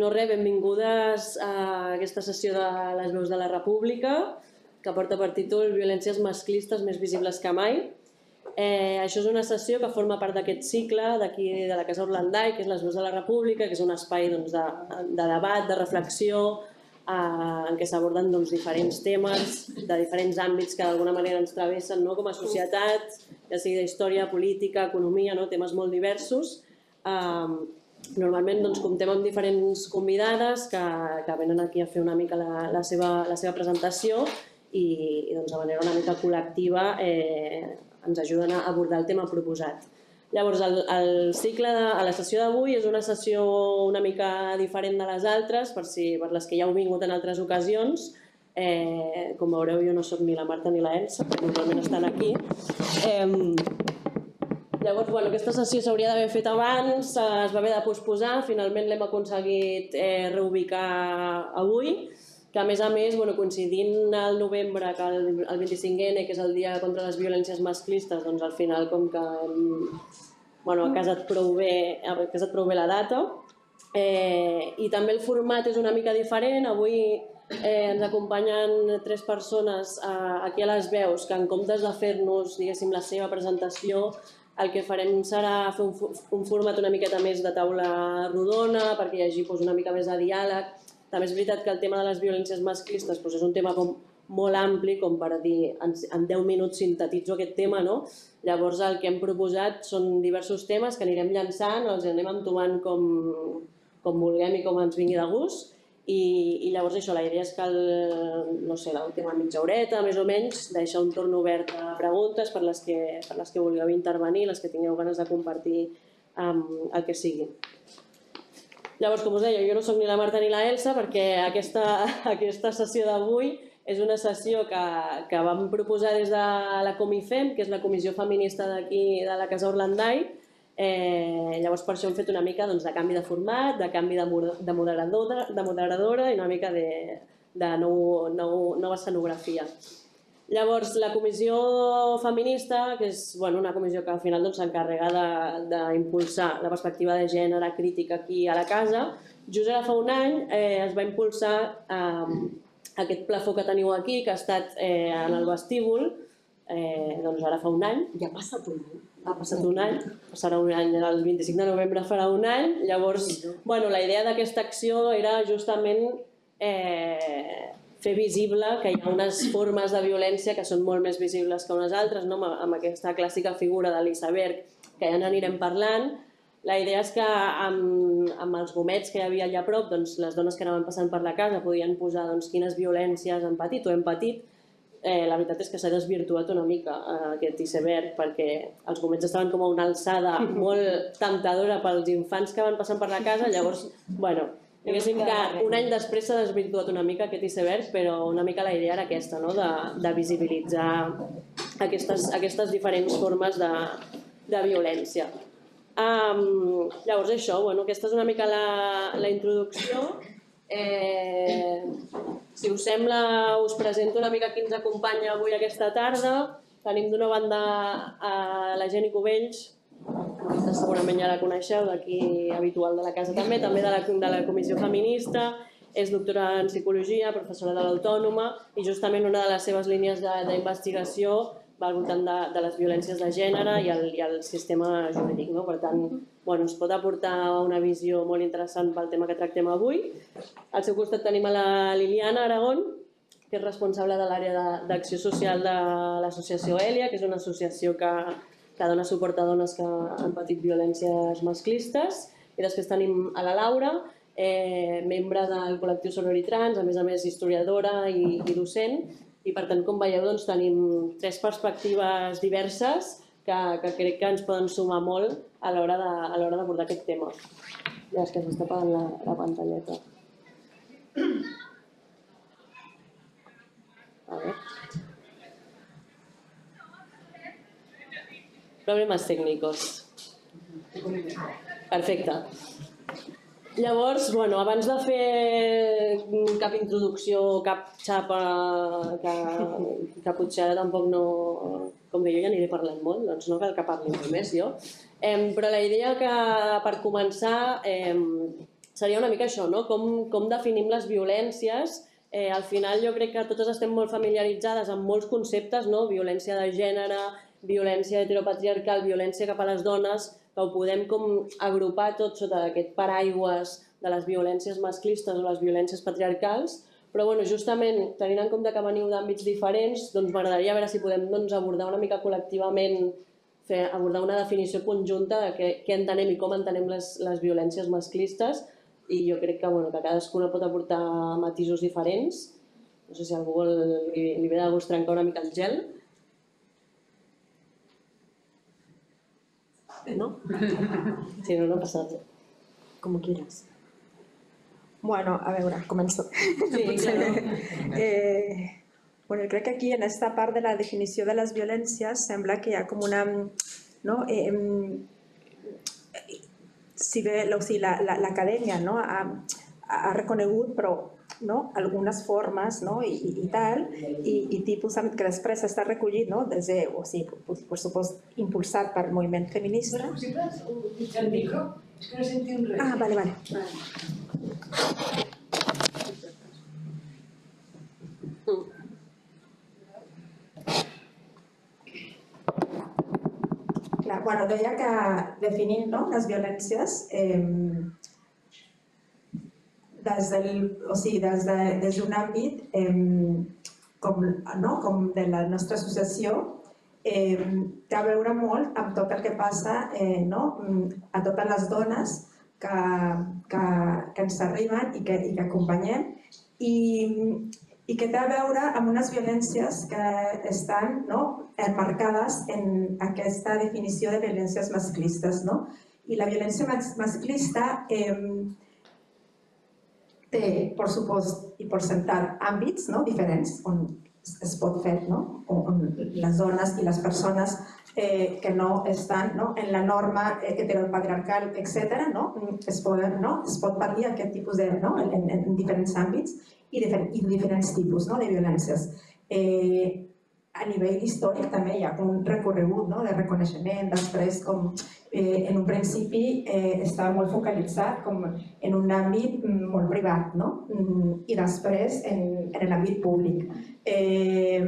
No res, benvingudes a aquesta sessió de les veus de la República, que porta per títol Violències masclistes més visibles que mai. Eh, això és una sessió que forma part d'aquest cicle d'aquí de la Casa Orlandai, que és les veus de la República, que és un espai doncs, de, de debat, de reflexió, eh, en què s'aborden doncs, diferents temes de diferents àmbits que d'alguna manera ens travessen no? com a societat, ja sigui d'història, política, economia, no? temes molt diversos. Eh, Normalment doncs, comptem amb diferents convidades que, que venen aquí a fer una mica la, la, seva, la seva presentació i, i doncs, de manera una mica col·lectiva eh, ens ajuden a abordar el tema proposat. Llavors, el, el cicle de a la sessió d'avui és una sessió una mica diferent de les altres, per, si, per les que ja heu vingut en altres ocasions. Eh, com veureu, jo no sóc ni la Marta ni la Elsa, que normalment estan aquí. Eh, Llavors, bueno, aquesta sessió s'hauria d'haver fet abans, es va haver de posposar, finalment l'hem aconseguit eh, reubicar avui, que a més a més, bueno, coincidint al novembre, que el, el 25N, que és el dia contra les violències masclistes, doncs al final com que hem, bueno, ha casat prou bé, ha casat prou bé la data. Eh, I també el format és una mica diferent, avui eh, ens acompanyen tres persones eh, aquí a les veus que en comptes de fer-nos, la seva presentació, el que farem serà fer un, un format una miqueta més de taula rodona, perquè hi hagi doncs, una mica més de diàleg. També és veritat que el tema de les violències masclistes doncs, és un tema com molt ampli, com per dir, en, en 10 minuts sintetitzo aquest tema, no? Llavors el que hem proposat són diversos temes que anirem llançant, els anem entomant com, com vulguem i com ens vingui de gust, i, i llavors això, la idea és que el, no sé, l'última mitja horeta, més o menys, deixa un torn obert a preguntes per les que, per les que vulgueu intervenir, les que tingueu ganes de compartir um, el que sigui. Llavors, com us deia, jo no sóc ni la Marta ni la Elsa perquè aquesta, aquesta sessió d'avui és una sessió que, que vam proposar des de la Comifem, que és la comissió feminista d'aquí de la Casa Orlandai, Eh, llavors per això hem fet una mica doncs, de canvi de format, de canvi de, de, moderadora, de moderadora i una mica de, de nou, nou, nova escenografia. Llavors, la comissió feminista, que és bueno, una comissió que al final doncs, s'encarrega doncs, d'impulsar la perspectiva de gènere crítica aquí a la casa, just ara fa un any eh, es va impulsar eh, aquest plafó que teniu aquí, que ha estat eh, en el vestíbul, eh, doncs ara fa un any. Ja ha passat un any ha passat un any, passarà un any, el 25 de novembre farà un any, llavors, bueno, la idea d'aquesta acció era justament eh, fer visible que hi ha unes formes de violència que són molt més visibles que unes altres, no? amb aquesta clàssica figura de l'iceberg que ja n'anirem parlant, la idea és que amb, amb els gomets que hi havia allà a prop, doncs, les dones que anaven passant per la casa podien posar doncs, quines violències han patit o hem patit, eh, la veritat és que s'ha desvirtuat una mica eh, aquest iceberg perquè els gomets estaven com a una alçada molt temptadora pels infants que van passant per la casa, llavors, bueno, diguéssim que un any després s'ha desvirtuat una mica aquest iceberg, però una mica la idea era aquesta, no? de, de visibilitzar aquestes, aquestes diferents formes de, de violència. Um, llavors això, bueno, aquesta és una mica la, la introducció Eh, si us sembla, us presento una mica qui ens acompanya avui aquesta tarda. Tenim d'una banda a la Jenny Cubells, que segurament ja la coneixeu, d'aquí habitual de la casa també, també de la, de la Comissió Feminista, és doctora en Psicologia, professora de l'Autònoma i justament una de les seves línies d'investigació va al voltant de, de les violències de gènere i el, i el sistema jurídic. No? Per tant, bueno, ens pot aportar una visió molt interessant pel tema que tractem avui. Al seu costat tenim a la Liliana Aragón, que és responsable de l'àrea d'acció social de l'associació Elia, que és una associació que, que dona suport a dones que han patit violències masclistes. I després tenim a la Laura, eh, membre del col·lectiu Sonori Trans, a més a més historiadora i, i docent, i per tant, com veieu, doncs, tenim tres perspectives diverses que, que crec que ens poden sumar molt a l'hora d'abordar aquest tema. Ja és que s'està apagant la, la pantalleta. A ver. Problemes tècnicos. Perfecte. Llavors, bueno, abans de fer cap introducció, cap xapa, que, que potser ara tampoc no... Com que jo ja aniré parlant molt, doncs no cal que parli molt més jo. Eh, però la idea que per començar eh, seria una mica això, no? Com, com definim les violències. Eh, al final jo crec que totes estem molt familiaritzades amb molts conceptes, no? Violència de gènere, violència heteropatriarcal, violència cap a les dones, que ho podem com agrupar tot sota aquest paraigües de les violències masclistes o les violències patriarcals, però bueno, justament tenint en compte que veniu d'àmbits diferents, doncs m'agradaria veure si podem doncs, abordar una mica col·lectivament fer, abordar una definició conjunta de què, què entenem i com entenem les, les violències masclistes i jo crec que, bueno, que cadascuna pot aportar matisos diferents. No sé si algú vol, li, li ve de gust trencar una mica el gel. ¿No? Si no, no passa res. Com quieras. Bueno, a veure, començo. Sí, claro. eh, Bueno, crec que aquí en esta part de la definició de les violències sembla que hi ha com una... No? Eh, si bé o sigui, l'acadèmia no? ha, ha reconegut però no? algunes formes no? I, i, i tal, i, i tipus que després està recollit, no? des de, o sigui, per, per supost, impulsat per moviment feminista. És possible utilitzar el micro? És que no sentim res. Ah, vale, vale. vale. Bueno, deia que definint no, les violències eh, des del, o sigui, des d'un de, des àmbit eh, com, no, com de la nostra associació eh, té a veure molt amb tot el que passa eh, no, a totes les dones que, que, que ens arriben i que, i que acompanyem. I, i que té a veure amb unes violències que estan no, enmarcades en aquesta definició de violències masclistes. No? I la violència masclista eh, té, per supost, i per sentat, àmbits no, diferents on es pot fer, no? on les dones i les persones eh, que no estan no? en la norma heteropatriarcal, etc., no? Es, poden, no? es pot partir aquest tipus de, no? en, en, en diferents àmbits i, de, i diferents tipus no? de violències. Eh, a nivell històric també hi ha un recorregut no? de reconeixement, després com eh, en un principi eh, estava molt focalitzat com en un àmbit molt privat no? i després en, en l'àmbit públic. Eh,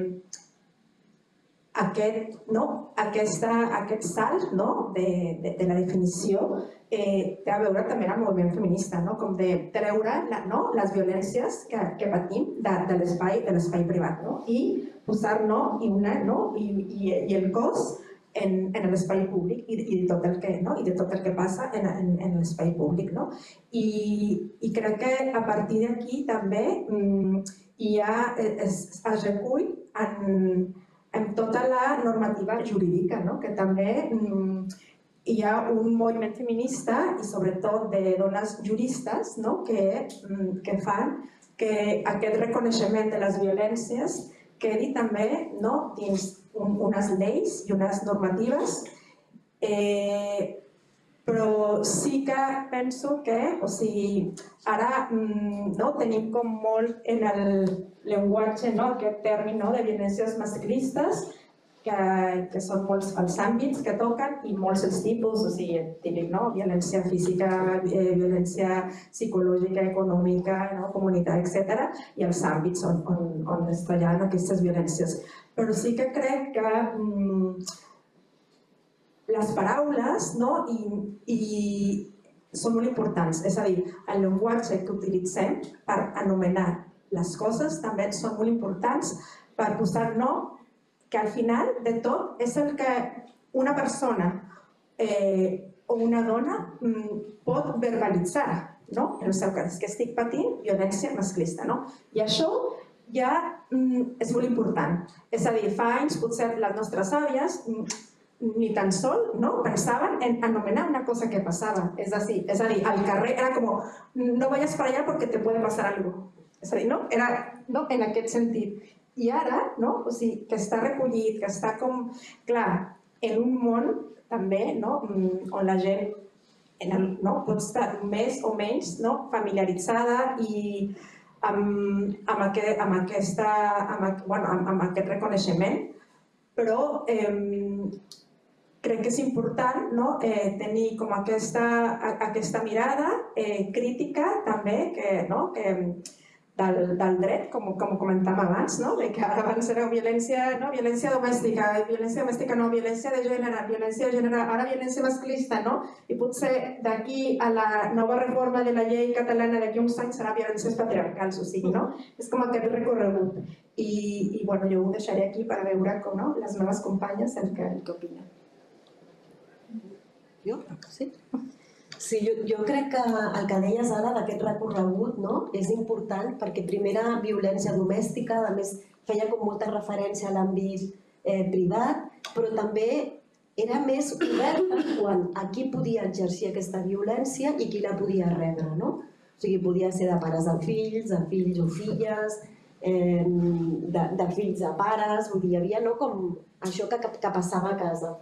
aquest, no? Aquesta, aquest salt no? de, de, de la definició eh, té a veure també amb el moviment feminista, no? com de treure la, no? les violències que, que patim de, de l'espai de l'espai privat no? i posar no? I, una, no? I, i, i el cos en, en l'espai públic i, i, tot el que, no? i de tot el que passa en, en, en l'espai públic. No? I, I crec que a partir d'aquí també mm, hi ha, es, es recull en, en tota la normativa jurídica, no? que també mm, hi ha un moviment feminista i sobretot de dones juristes no? que, mm, que fan que aquest reconeixement de les violències quedi també no? dins un, unes lleis i unes normatives. Eh, però sí que penso que, o sigui, ara mm, no, tenim com molt en el llenguatge no, aquest terme no, de violències masclistes que, que són molts els àmbits que toquen i molts els tipus, o sigui, típic, no? Violència física, eh, violència psicològica, econòmica, no? comunitària, etc. I els àmbits on, on, on es treballen aquestes violències. Però sí que crec que mm, les paraules no? I, i són molt importants. És a dir, el llenguatge que utilitzem per anomenar les coses també són molt importants per posar nom que al final de tot és el que una persona eh, o una dona mm, pot verbalitzar, no? En el seu cas, que estic patint violència masclista, no? I això ja mm, és molt important. És a dir, fa anys potser les nostres àvies mm, ni tan sol no, pensaven en anomenar una cosa que passava. És a dir, és a dir al carrer era com, no vayas para allá porque te puede pasar algo. A dir, no? Era no? en aquest sentit. I ara, no? o sigui, que està recollit, que està com, clar, en un món també no? Mm, on la gent en el, no? pot estar més o menys no? familiaritzada i amb, amb, aquest, amb, aquesta, amb, bueno, amb, amb aquest reconeixement, però eh, crec que és important no? eh, tenir com aquesta, aquesta mirada eh, crítica també, que, no? que del, del dret, com, com comentàvem abans, no? de que abans era violència, no? violència domèstica, violència domèstica no, violència de gènere, violència de gènere, ara violència masclista, no? I potser d'aquí a la nova reforma de la llei catalana d'aquí uns anys serà violències patriarcals, o sigui, no? És com aquest recorregut. I, i bueno, jo ho deixaré aquí per veure com no? les meves companyes el que, el que opinen. Jo? Sí? Sí, jo, jo crec que el que deies ara d'aquest recorregut no? és important perquè primera violència domèstica, a més feia com molta referència a l'àmbit eh, privat, però també era més oberta quan a qui podia exercir aquesta violència i qui la podia rebre, no? O sigui, podia ser de pares a fills, de fills o filles, eh, de, de fills a pares, vull dir, hi havia no, com això que, que passava a casa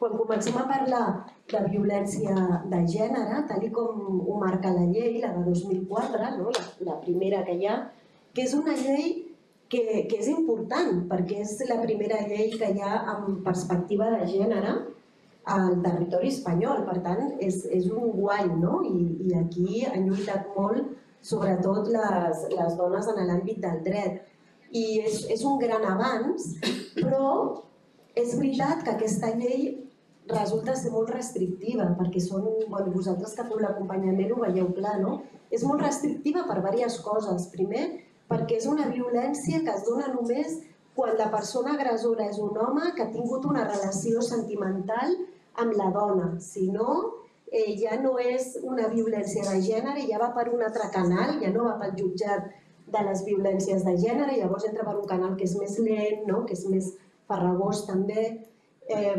quan comencem a parlar de violència de gènere, tal com ho marca la llei, la de 2004, no? la, la primera que hi ha, que és una llei que, que és important, perquè és la primera llei que hi ha amb perspectiva de gènere al territori espanyol. Per tant, és, és un guany, no? I, I aquí han lluitat molt, sobretot les, les dones en l'àmbit del dret. I és, és un gran avanç, però és veritat que aquesta llei resulta ser molt restrictiva, perquè són, bueno, vosaltres que feu l'acompanyament ho veieu clar, no? És molt restrictiva per diverses coses. Primer, perquè és una violència que es dona només quan la persona agressora és un home que ha tingut una relació sentimental amb la dona. Si no, eh, ja no és una violència de gènere, ja va per un altre canal, ja no va pel jutjat de les violències de gènere, llavors entra per un canal que és més lent, no? que és més farragós també. Eh,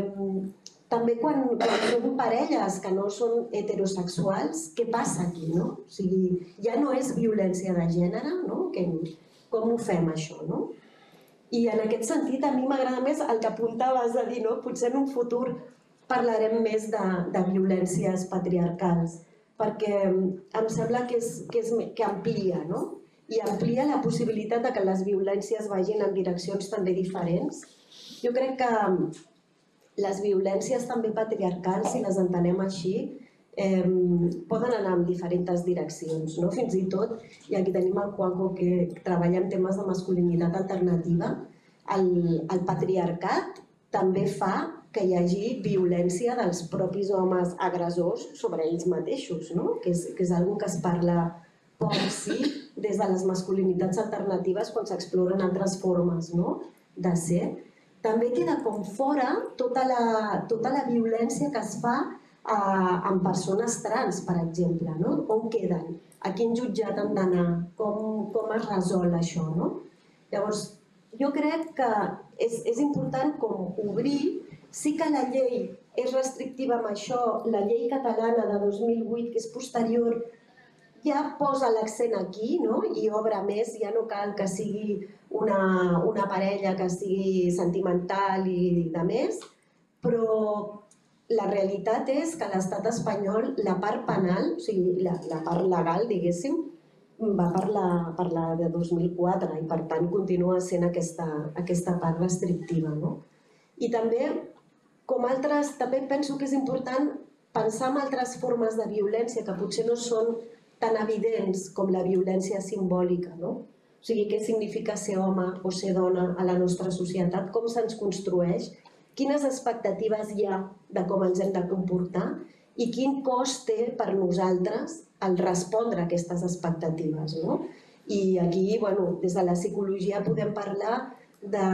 també quan, quan són parelles que no són heterosexuals, què passa aquí, no? O sigui, ja no és violència de gènere, no? Que, com ho fem, això, no? I en aquest sentit, a mi m'agrada més el que apuntaves a dir, no? Potser en un futur parlarem més de, de violències patriarcals, perquè em sembla que, és, que, és, que amplia, no? I amplia la possibilitat de que les violències vagin en direccions també diferents. Jo crec que les violències també patriarcals, si les entenem així, eh, poden anar en diferents direccions. No? Fins i tot, i aquí tenim el Juanjo que treballa en temes de masculinitat alternativa, el, el patriarcat també fa que hi hagi violència dels propis homes agressors sobre ells mateixos, no? que, és, que és una que es parla poc, sí, des de les masculinitats alternatives quan s'exploren altres formes no? de ser també queda com fora tota la, tota la violència que es fa eh, amb persones trans, per exemple, no? On queden? A quin jutjat han d'anar? Com, com es resol això, no? Llavors, jo crec que és, és important com obrir, sí que la llei és restrictiva amb això, la llei catalana de 2008, que és posterior, ja posa l'accent aquí no? i obre més, ja no cal que sigui una, una parella que sigui sentimental i de més, però la realitat és que l'estat espanyol, la part penal, o sigui, la, la part legal, diguéssim, va per la, per la de 2004 i per tant continua sent aquesta, aquesta part restrictiva. No? I també, com altres, també penso que és important pensar en altres formes de violència que potser no són tan evidents com la violència simbòlica, no? O sigui, què significa ser home o ser dona a la nostra societat, com se'ns construeix, quines expectatives hi ha de com ens hem de comportar i quin cost té per nosaltres el respondre a aquestes expectatives. No? I aquí, bueno, des de la psicologia podem parlar de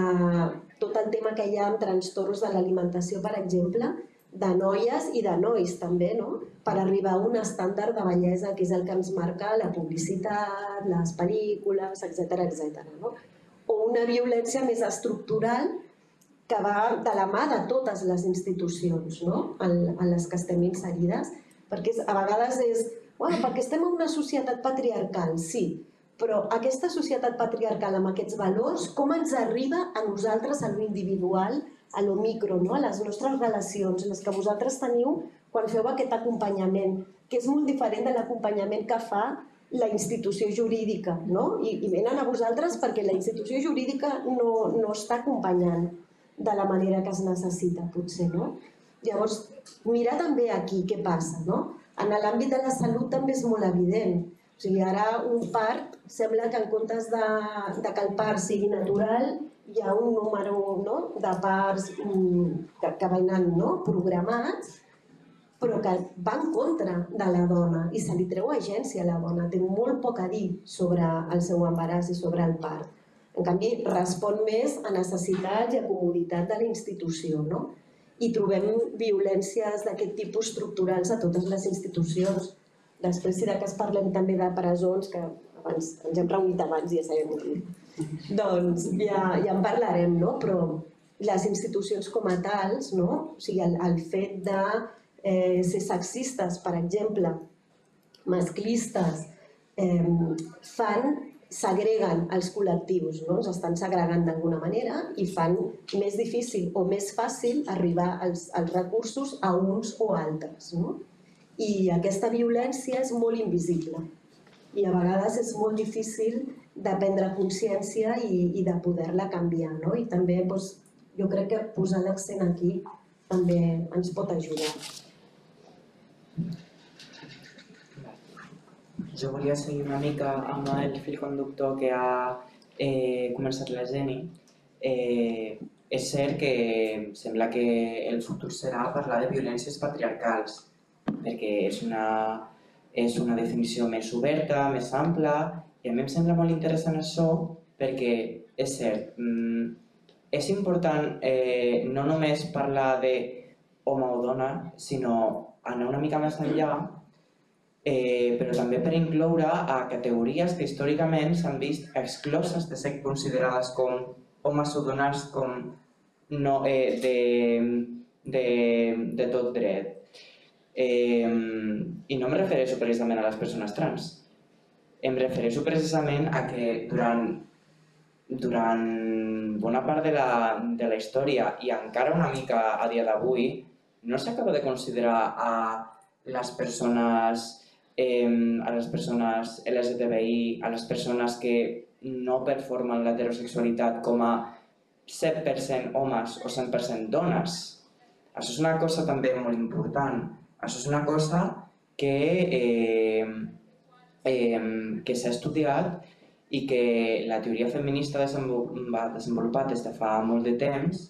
tot el tema que hi ha amb trastorns de l'alimentació, per exemple, de noies i de nois també, no? per arribar a un estàndard de bellesa que és el que ens marca la publicitat, les pel·lícules, etc etc. No? O una violència més estructural que va de la mà de totes les institucions no? en, en les que estem inserides, perquè a vegades és, bueno, perquè estem en una societat patriarcal, sí, però aquesta societat patriarcal amb aquests valors, com ens arriba a nosaltres, a l'individual, a lo micro, no? a les nostres relacions, les que vosaltres teniu quan feu aquest acompanyament, que és molt diferent de l'acompanyament que fa la institució jurídica, no? I, I venen a vosaltres perquè la institució jurídica no, no està acompanyant de la manera que es necessita, potser, no? Llavors, mirar també aquí què passa, no? En l'àmbit de la salut també és molt evident. O sigui, ara un part, sembla que en comptes de, de que el part sigui natural, hi ha un número no? de mm, que, que venen no? programats, però que va en contra de la dona i se li treu agència a la dona. Té molt poc a dir sobre el seu embaràs i sobre el part. En canvi, respon més a necessitats i a comoditat de la institució, no? I trobem violències d'aquest tipus estructurals a totes les institucions. Després, si de cas parlem també de presons, que abans ens hem reunit abans i ja sabem. Doncs ja, ja en parlarem, no? Però les institucions com a tals, no? O sigui, el, el fet de eh, ser sexistes, per exemple, masclistes, eh, fan segreguen els col·lectius, no? els estan segregant d'alguna manera i fan més difícil o més fàcil arribar als, als recursos a uns o altres. No? I aquesta violència és molt invisible i a vegades és molt difícil de prendre consciència i, i de poder-la canviar. No? I també doncs, jo crec que posar l'accent aquí també ens pot ajudar. Jo volia seguir una mica amb el fil conductor que ha eh, començat la Geni. Eh, és cert que sembla que el futur serà parlar de violències patriarcals, perquè és una, és una definició més oberta, més ampla, i a mi em sembla molt interessant això perquè és cert, mm, és important eh, no només parlar de home o dona, sinó anar una mica més enllà eh, però també per incloure a categories que històricament s'han vist excloses de ser considerades com homes o dones com no, eh, de, de, de tot dret. Eh, I no em refereixo precisament a les persones trans. Em refereixo precisament a que durant, durant bona part de la, de la història i encara una mica a dia d'avui no s'acaba de considerar a les persones eh, a les persones LGTBI, a les persones que no performen l'heterosexualitat com a 100% homes o 100% dones. Això és una cosa també molt important. Això és una cosa que, eh, eh, que s'ha estudiat i que la teoria feminista va desenvolupat des de fa molt de temps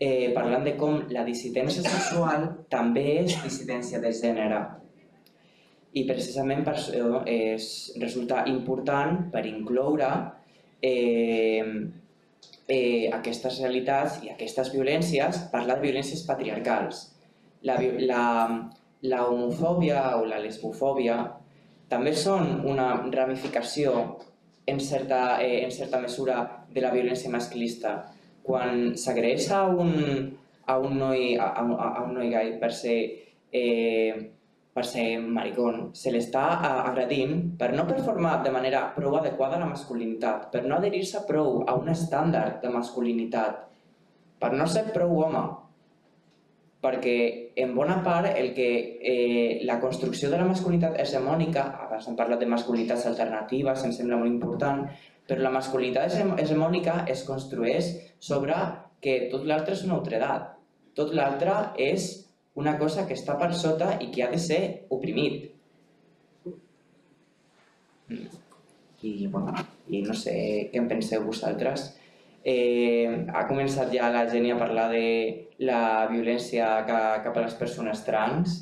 eh, parlant de com la dissidència sexual també és dissidència de gènere i precisament per això és, resulta important per incloure eh, eh, aquestes realitats i aquestes violències, parlar de violències patriarcals. La, la, la homofòbia o la lesbofòbia també són una ramificació en certa, eh, en certa mesura de la violència masclista. Quan s'agreix a, un, a, un noi, a, a, a un noi gai per ser eh, per ser maricón, se l'està agredint per no performar de manera prou adequada la masculinitat, per no adherir-se prou a un estàndard de masculinitat, per no ser prou home. Perquè, en bona part, el que eh, la construcció de la masculinitat hegemònica, abans hem parlat de masculinitats alternatives, em sembla molt important, però la masculinitat hegemònica es construeix sobre que tot l'altre és una outredat. Tot l'altre és una cosa que està per sota i que ha de ser oprimit. I, bueno, i no sé què en penseu vosaltres. Eh, ha començat ja la Geni a parlar de la violència cap a les persones trans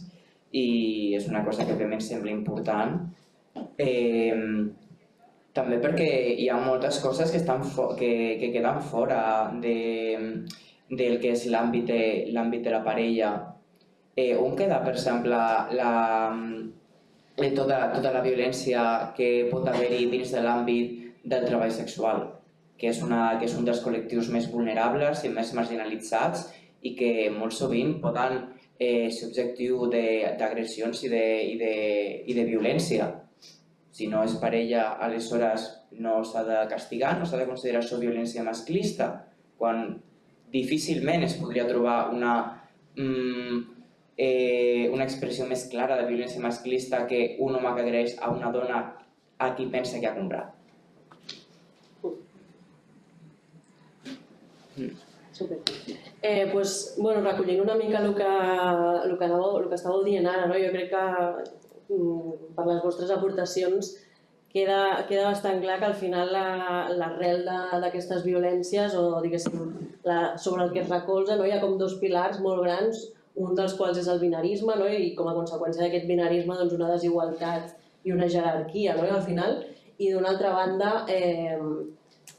i és una cosa que també em sembla important. Eh, també perquè hi ha moltes coses que, estan que, que queden fora de, del que és l'àmbit de, de la parella eh, on queda, per exemple, la, eh, tota, tota la violència que pot haver-hi dins de l'àmbit del treball sexual, que és, una, que és un dels col·lectius més vulnerables i més marginalitzats i que molt sovint poden eh, ser objectiu d'agressions i, de, i, de, i de violència. Si no és parella, aleshores no s'ha de castigar, no s'ha de considerar això violència masclista, quan difícilment es podria trobar una, mm, eh, una expressió més clara de violència masclista que un home que agreix a una dona a qui pensa que ha comprat. Super. Eh, pues, bueno, recollint una mica el que, el que, anàveu, el que estàveu dient ara, no? jo crec que mm, per les vostres aportacions queda, queda bastant clar que al final l'arrel la, d'aquestes violències o diguéssim la, sobre el que es recolza no? hi ha com dos pilars molt grans, un dels quals és el binarisme no? i com a conseqüència d'aquest binarisme doncs una desigualtat i una jerarquia no? I al final i d'una altra banda eh,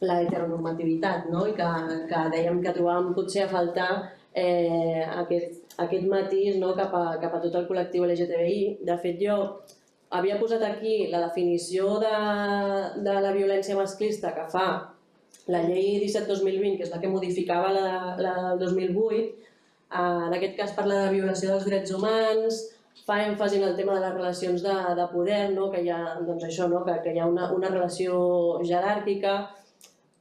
la heteronormativitat no? i que, que dèiem que trobàvem potser a faltar eh, aquest, aquest matís no? cap, a, cap a tot el col·lectiu LGTBI. De fet, jo havia posat aquí la definició de, de la violència masclista que fa la llei 17-2020, que és la que modificava la, la del 2008, en aquest cas parla de violació dels drets humans, fa èmfasi en el tema de les relacions de, de poder, no? que hi ha, doncs això, no? que, que hi ha una, una relació jeràrquica,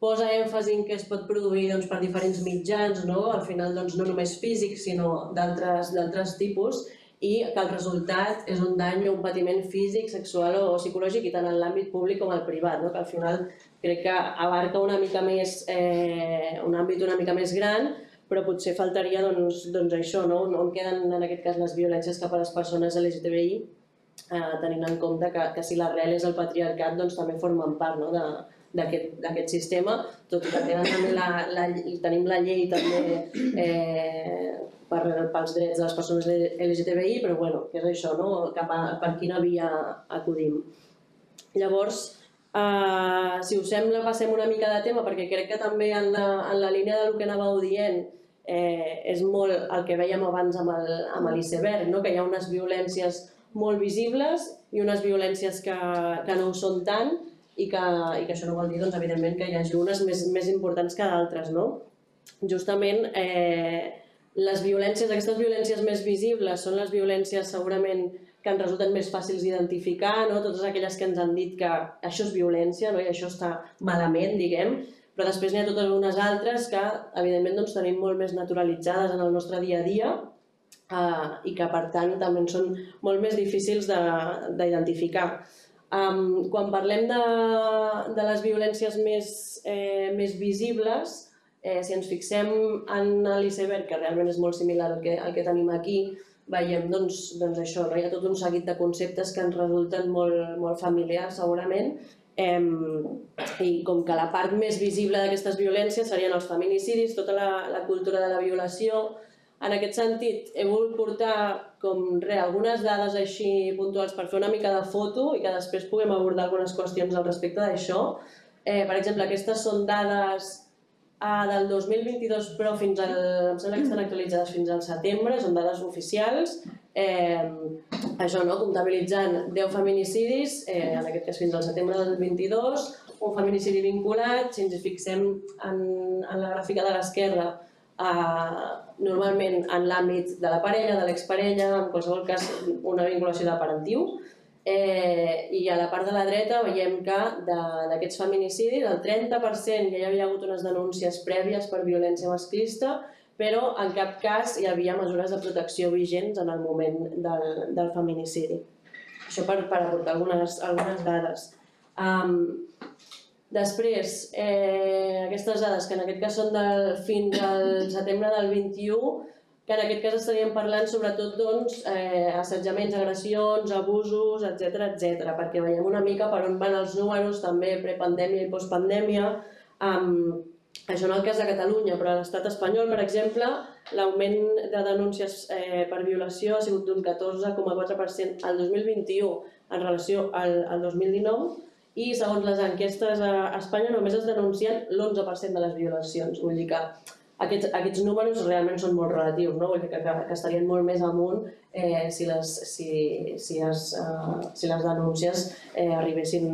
posa èmfasi en que es pot produir doncs, per diferents mitjans, no? al final doncs, no només físics, sinó d'altres tipus, i que el resultat és un dany o un patiment físic, sexual o psicològic i tant en l'àmbit públic com al privat, no? que al final crec que abarca una mica més, eh, un àmbit una mica més gran, però potser faltaria doncs, doncs això, no? on queden en aquest cas les violències cap a les persones LGTBI, eh, tenint en compte que, que si l'arrel és el patriarcat, doncs també formen part no? D'aquest sistema, tot i que tenen també la, la, tenim la llei també eh, per, pels drets de les persones LGTBI, però bueno, que és això, no? Cap a, per quina via acudim. Llavors, eh, si us sembla, passem una mica de tema, perquè crec que també en la, en la línia del que anàveu dient eh, és molt el que vèiem abans amb l'iceberg, no? que hi ha unes violències molt visibles i unes violències que, que no ho són tant i que, i que això no vol dir, doncs, evidentment, que hi hagi unes més, més importants que d'altres. No? Justament, eh, les violències, aquestes violències més visibles són les violències segurament que ens resulten més fàcils d'identificar, no? totes aquelles que ens han dit que això és violència no? i això està malament, diguem, però després n'hi ha totes unes altres que, evidentment, doncs, tenim molt més naturalitzades en el nostre dia a dia eh, i que, per tant, també són molt més difícils d'identificar. Um, quan parlem de, de les violències més, eh, més visibles, Eh, si ens fixem en l'iceberg, que realment és molt similar al que, al que tenim aquí, veiem doncs, doncs això, hi ha tot un seguit de conceptes que ens resulten molt, molt familiars segurament. Eh, i com que la part més visible d'aquestes violències serien els feminicidis, tota la, la cultura de la violació, en aquest sentit, he volgut portar com re, algunes dades així puntuals per fer una mica de foto i que després puguem abordar algunes qüestions al respecte d'això. Eh, per exemple, aquestes són dades Uh, del 2022, però fins al, em sembla que estan actualitzades fins al setembre, són dades oficials. Eh, això, no? comptabilitzant 10 feminicidis, eh, en aquest cas fins al setembre del 22, un feminicidi vinculat, si ens fixem en, en la gràfica de l'esquerra, eh, normalment en l'àmbit de la parella, de l'exparella, en qualsevol cas una vinculació de parentiu, Eh, I a la part de la dreta veiem que d'aquests feminicidis, el 30% ja hi havia hagut unes denúncies prèvies per violència masclista, però en cap cas hi havia mesures de protecció vigents en el moment del, del feminicidi. Això per, per aportar algunes, algunes dades. Um, després, eh, aquestes dades, que en aquest cas són del, fins al setembre del 21, que en aquest cas estaríem parlant sobretot doncs, eh, assetjaments, agressions, abusos, etc etc, perquè veiem una mica per on van els números també prepandèmia i postpandèmia. Um, això en el cas de Catalunya, però a l'estat espanyol, per exemple, l'augment de denúncies eh, per violació ha sigut d'un 14,4% al 2021 en relació al, al 2019 i segons les enquestes a Espanya només es denuncien l'11% de les violacions. Vull dir que aquests, aquests números realment són molt relatius, no? Vull dir que, que, que estarien molt més amunt eh, si, les, si, si, es, uh, si les denúncies eh, arribessin,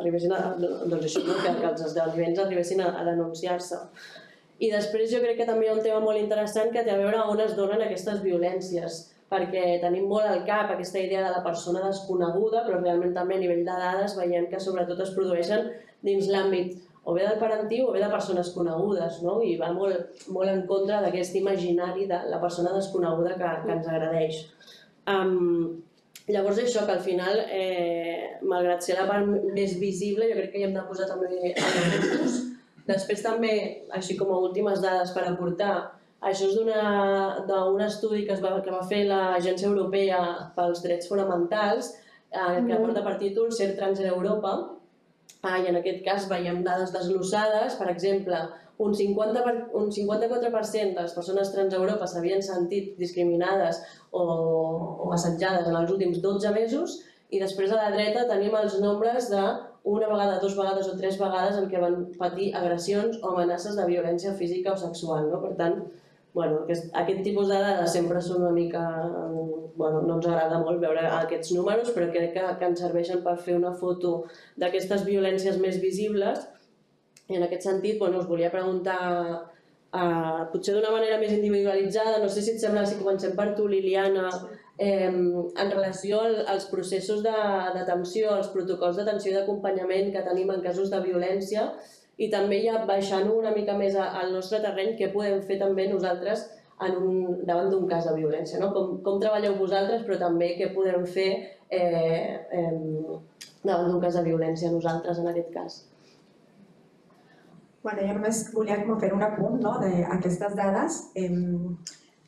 arribessin a, doncs això, no? que, que els esdeveniments arribessin a, a denunciar-se. I després jo crec que també hi ha un tema molt interessant que té a veure on es donen aquestes violències, perquè tenim molt al cap aquesta idea de la persona desconeguda, però realment també a nivell de dades veiem que sobretot es produeixen dins l'àmbit o bé del parentiu o bé de persones conegudes, no? i va molt, molt en contra d'aquest imaginari de la persona desconeguda que, que ens agradeix. Um, llavors això que al final, eh, malgrat ser la part més visible, jo crec que hi hem de posar també recursos Després també, així com a últimes dades per aportar, això és d'una- d'un estudi que, es va, que va fer l'Agència Europea pels Drets Fonamentals, eh, que porta per títol Ser trans en Europa, ah, i en aquest cas veiem dades desglossades, per exemple, un, 50 per, un 54% de les persones trans a Europa s'havien sentit discriminades o, o assetjades en els últims 12 mesos i després a la dreta tenim els nombres de una vegada, dues vegades o tres vegades en què van patir agressions o amenaces de violència física o sexual. No? Per tant, bueno, aquest, aquest tipus de dades sempre són una mica... Bueno, no ens agrada molt veure aquests números, però crec que, que ens serveixen per fer una foto d'aquestes violències més visibles. I en aquest sentit, bueno, us volia preguntar, uh, potser d'una manera més individualitzada, no sé si et sembla si comencem per tu, Liliana, eh, en relació al, als processos d'atenció, als protocols d'atenció i d'acompanyament que tenim en casos de violència i també ja baixant una mica més al nostre terreny, què podem fer també nosaltres en un, davant d'un cas de violència, no? Com, com treballeu vosaltres, però també què podem fer eh, eh, davant d'un cas de violència nosaltres en aquest cas. Bueno, jo només volia com fer un apunt no, d'aquestes dades. Eh,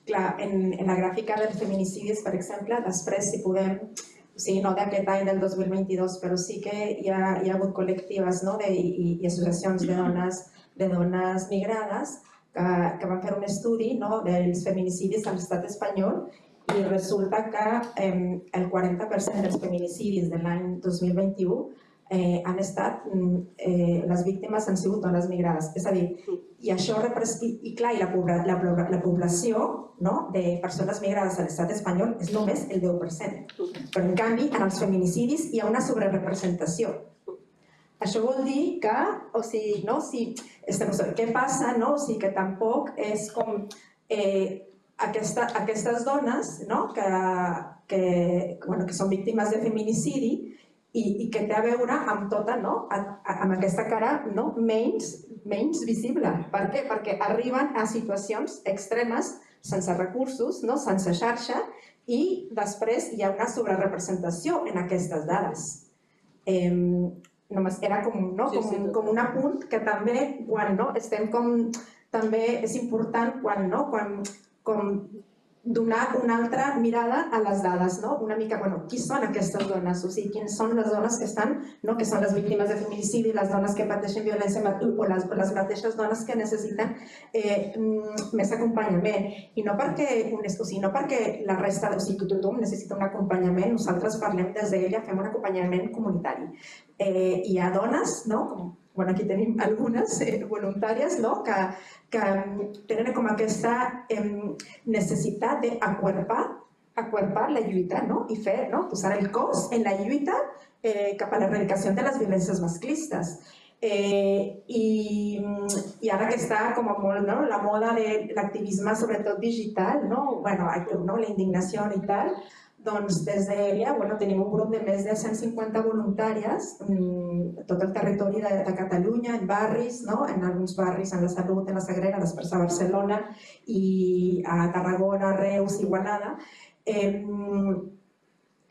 clar, en, en la gràfica dels feminicidis, per exemple, després si podem, sigui, no d'aquest any del 2022, però sí que hi ha, hi ha hagut col·lectives no, de, i, i associacions de dones, de dones migrades que, que van fer un estudi no, dels feminicidis a l'estat espanyol i resulta que eh, el 40% dels feminicidis de l'any 2021 eh, han estat, mm, eh, les víctimes han sigut dones migrades. És a dir, i això i, i clar, i la, la, la població no, de persones migrades a l'estat espanyol és només el 10%. Però en canvi, en els feminicidis hi ha una sobrerepresentació. Això vol dir que, o sigui, no, si, este, no sé, què passa, no? O sigui, que tampoc és com eh, aquesta, aquestes dones no? que, que, bueno, que són víctimes de feminicidi i, i que té a veure amb tota, no? A, a, amb aquesta cara no? menys, menys visible. Per què? Perquè arriben a situacions extremes sense recursos, no? sense xarxa, i després hi ha una sobrerepresentació en aquestes dades. Eh, només era com, no? Sí, com, sí, total. com un apunt que també quan no, estem com també és important quan, no, quan, com donar una altra mirada a les dades, no? Una mica, bueno, qui són aquestes dones? O sigui, quines són les dones que estan, no? que són les víctimes de feminicidi, les dones que pateixen violència o les, o les mateixes dones que necessiten eh, mm, més acompanyament. I no perquè, o sigui, no perquè la resta, o sigui, tothom necessita un acompanyament, nosaltres parlem des d'ella, fem un acompanyament comunitari. Eh, hi ha dones, no? Bueno, aquí tenim algunes eh, voluntàries, no? que, que mm, tenen com aquesta eh, necessitat d'acuerpar acuerpar la lluita no? i fer, no? posar el cos en la lluita eh, cap a l'erradicació de les violències masclistes. Eh, i, I ara que està com a molt no? la moda de l'activisme, sobretot digital, no? Bueno, no? la indignació i tal, doncs des d'ella bueno, tenim un grup de més de 150 voluntàries mm, a tot el territori de, de Catalunya, en barris, no? en alguns barris, en la Salut, en la Sagrera, després a Barcelona i a Tarragona, Reus, Igualada, eh,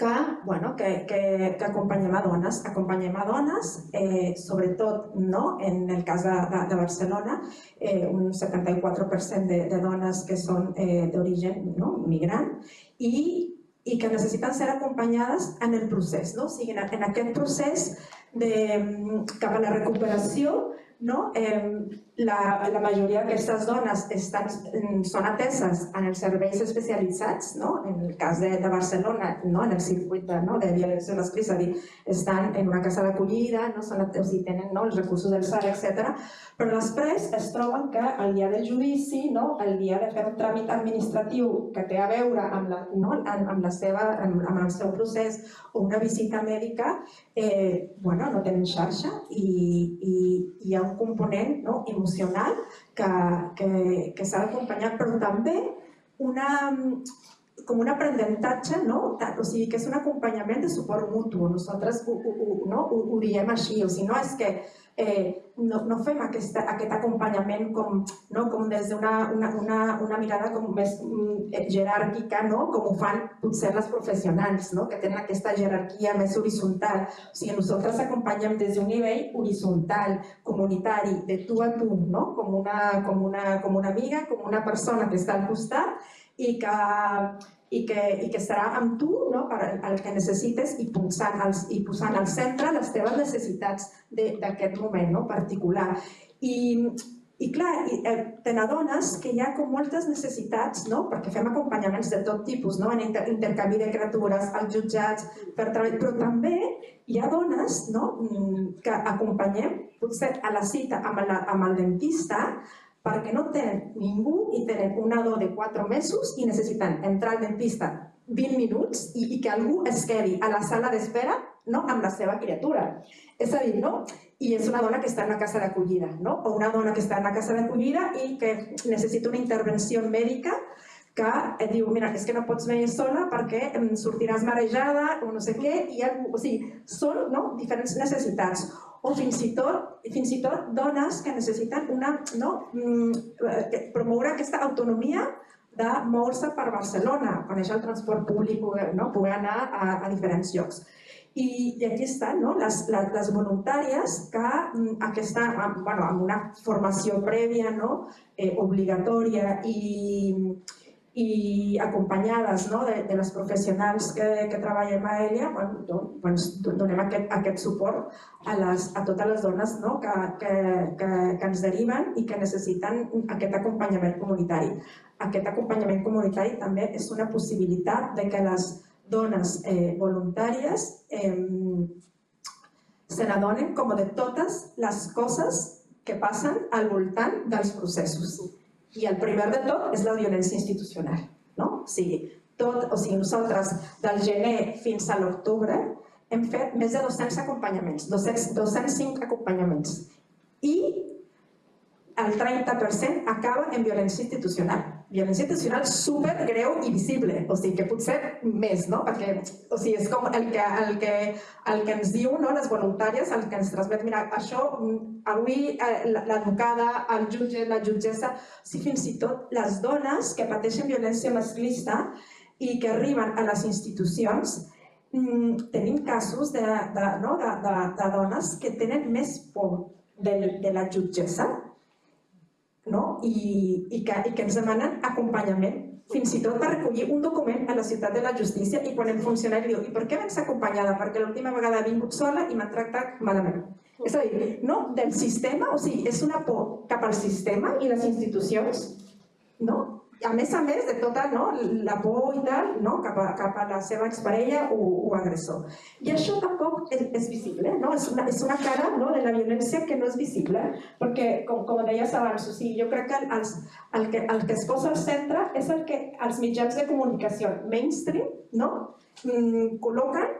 que, bueno, que, que, que acompanyem a dones. Acompanyem a dones, eh, sobretot no? en el cas de, de, de Barcelona, eh, un 74% de, de dones que són eh, d'origen no? migrant i, i que necessiten ser acompanyades en el procés, no? o en, aquest procés de, cap a la recuperació no? Eh, la, la majoria d'aquestes dones estan, són ateses en els serveis especialitzats, no? en el cas de, de Barcelona, no? en el circuit de, no? de violència masclista, és a dir, estan en una casa d'acollida, no? són ateses, sigui, tenen no? els recursos del SAR, etc. Però després es troben que el dia del judici, no? el dia de fer un tràmit administratiu que té a veure amb, la, no? amb, amb, la seva, amb, amb el seu procés o una visita mèdica, eh, bueno, no tenen xarxa i, i, i hi ha un component no, emocional que, que, que s'ha d'acompanyar, però també una, com un aprenentatge, no? o sigui, que és un acompanyament de suport mutu. Nosaltres ho, ho, ho, no? ho, ho diem així, o sigui, no és que eh, no, no fem aquesta, aquest acompanyament com, no, com des d'una una, una, una mirada com més mm, jeràrquica, no? com ho fan potser les professionals, no? que tenen aquesta jerarquia més horitzontal. O sigui, nosaltres acompanyem des d'un nivell horitzontal, comunitari, de tu a tu, no? com, una, com, una, com una amiga, com una persona que està al costat i que, i que, i que estarà amb tu no? per el que necessites i posant, els, i posant al centre les teves necessitats d'aquest moment no? particular. I, i clar, eh, te n'adones que hi ha com moltes necessitats, no? perquè fem acompanyaments de tot tipus, no? en inter intercanvi de criatures, als jutjats, per treball, però també hi ha dones no? Mm, que acompanyem potser a la cita amb, la, amb el dentista perquè no tenen ningú i tenen un nadó de 4 mesos i necessiten entrar al dentista 20 minuts i, i que algú es quedi a la sala d'espera no, amb la seva criatura. És a dir, no? I és una dona que està en una casa d'acollida, no? O una dona que està en una casa d'acollida i que necessita una intervenció mèdica que et diu, mira, és que no pots venir sola perquè em sortiràs marejada o no sé què, i o sigui, són no, diferents necessitats o fins i tot, fins i tot dones que necessiten una, no, mm, promoure aquesta autonomia de moure-se per Barcelona, conèixer el transport públic, poder, no, poder anar a, a diferents llocs. I, i aquí estan no? les, les, les voluntàries que mm, aquesta, bueno, amb una formació prèvia no? eh, obligatòria i, i acompanyades no, de, de les professionals que, que treballem a ella, bueno, doncs, donem aquest, aquest suport a, les, a totes les dones no, que, que, que, que ens deriven i que necessiten aquest acompanyament comunitari. Aquest acompanyament comunitari també és una possibilitat de que les dones eh, voluntàries eh, se n'adonen com de totes les coses que passen al voltant dels processos i el primer de tot és la violència institucional. No? O sigui, tot, o sigui, nosaltres del gener fins a l'octubre hem fet més de 200 acompanyaments, 200, 205 acompanyaments. I el 30% acaba en violència institucional. Violència institucional super greu i visible, o sigui que potser més, no? Perquè o sigui, és com el que, el que, el que ens diu no? les voluntàries, el que ens transmet, mira, això avui eh, l'educada, el jutge, la jutgessa, o sigui, fins i tot les dones que pateixen violència masclista i que arriben a les institucions mm, tenim casos de, de, no? de, de, de dones que tenen més por de, de la jutgessa no? I, i, que, i que ens demanen acompanyament, fins i tot per recollir un document a la ciutat de la justícia i quan el funcionari diu i per què vens acompanyada? Perquè l'última vegada he vingut sola i m'han tractat malament. És a dir, no del sistema, o sigui, és una por cap al sistema i les institucions, no? A més a més de tota no, la por i tal no, cap, a, cap a la seva exparella o, o agressor. I això tampoc és, és visible, no? és, una, és una cara no, de la violència que no és visible, perquè, com, com deies abans, o sigui, jo crec que, els, el que el que es posa al centre és el que els mitjans de comunicació mainstream no, mm, col·loquen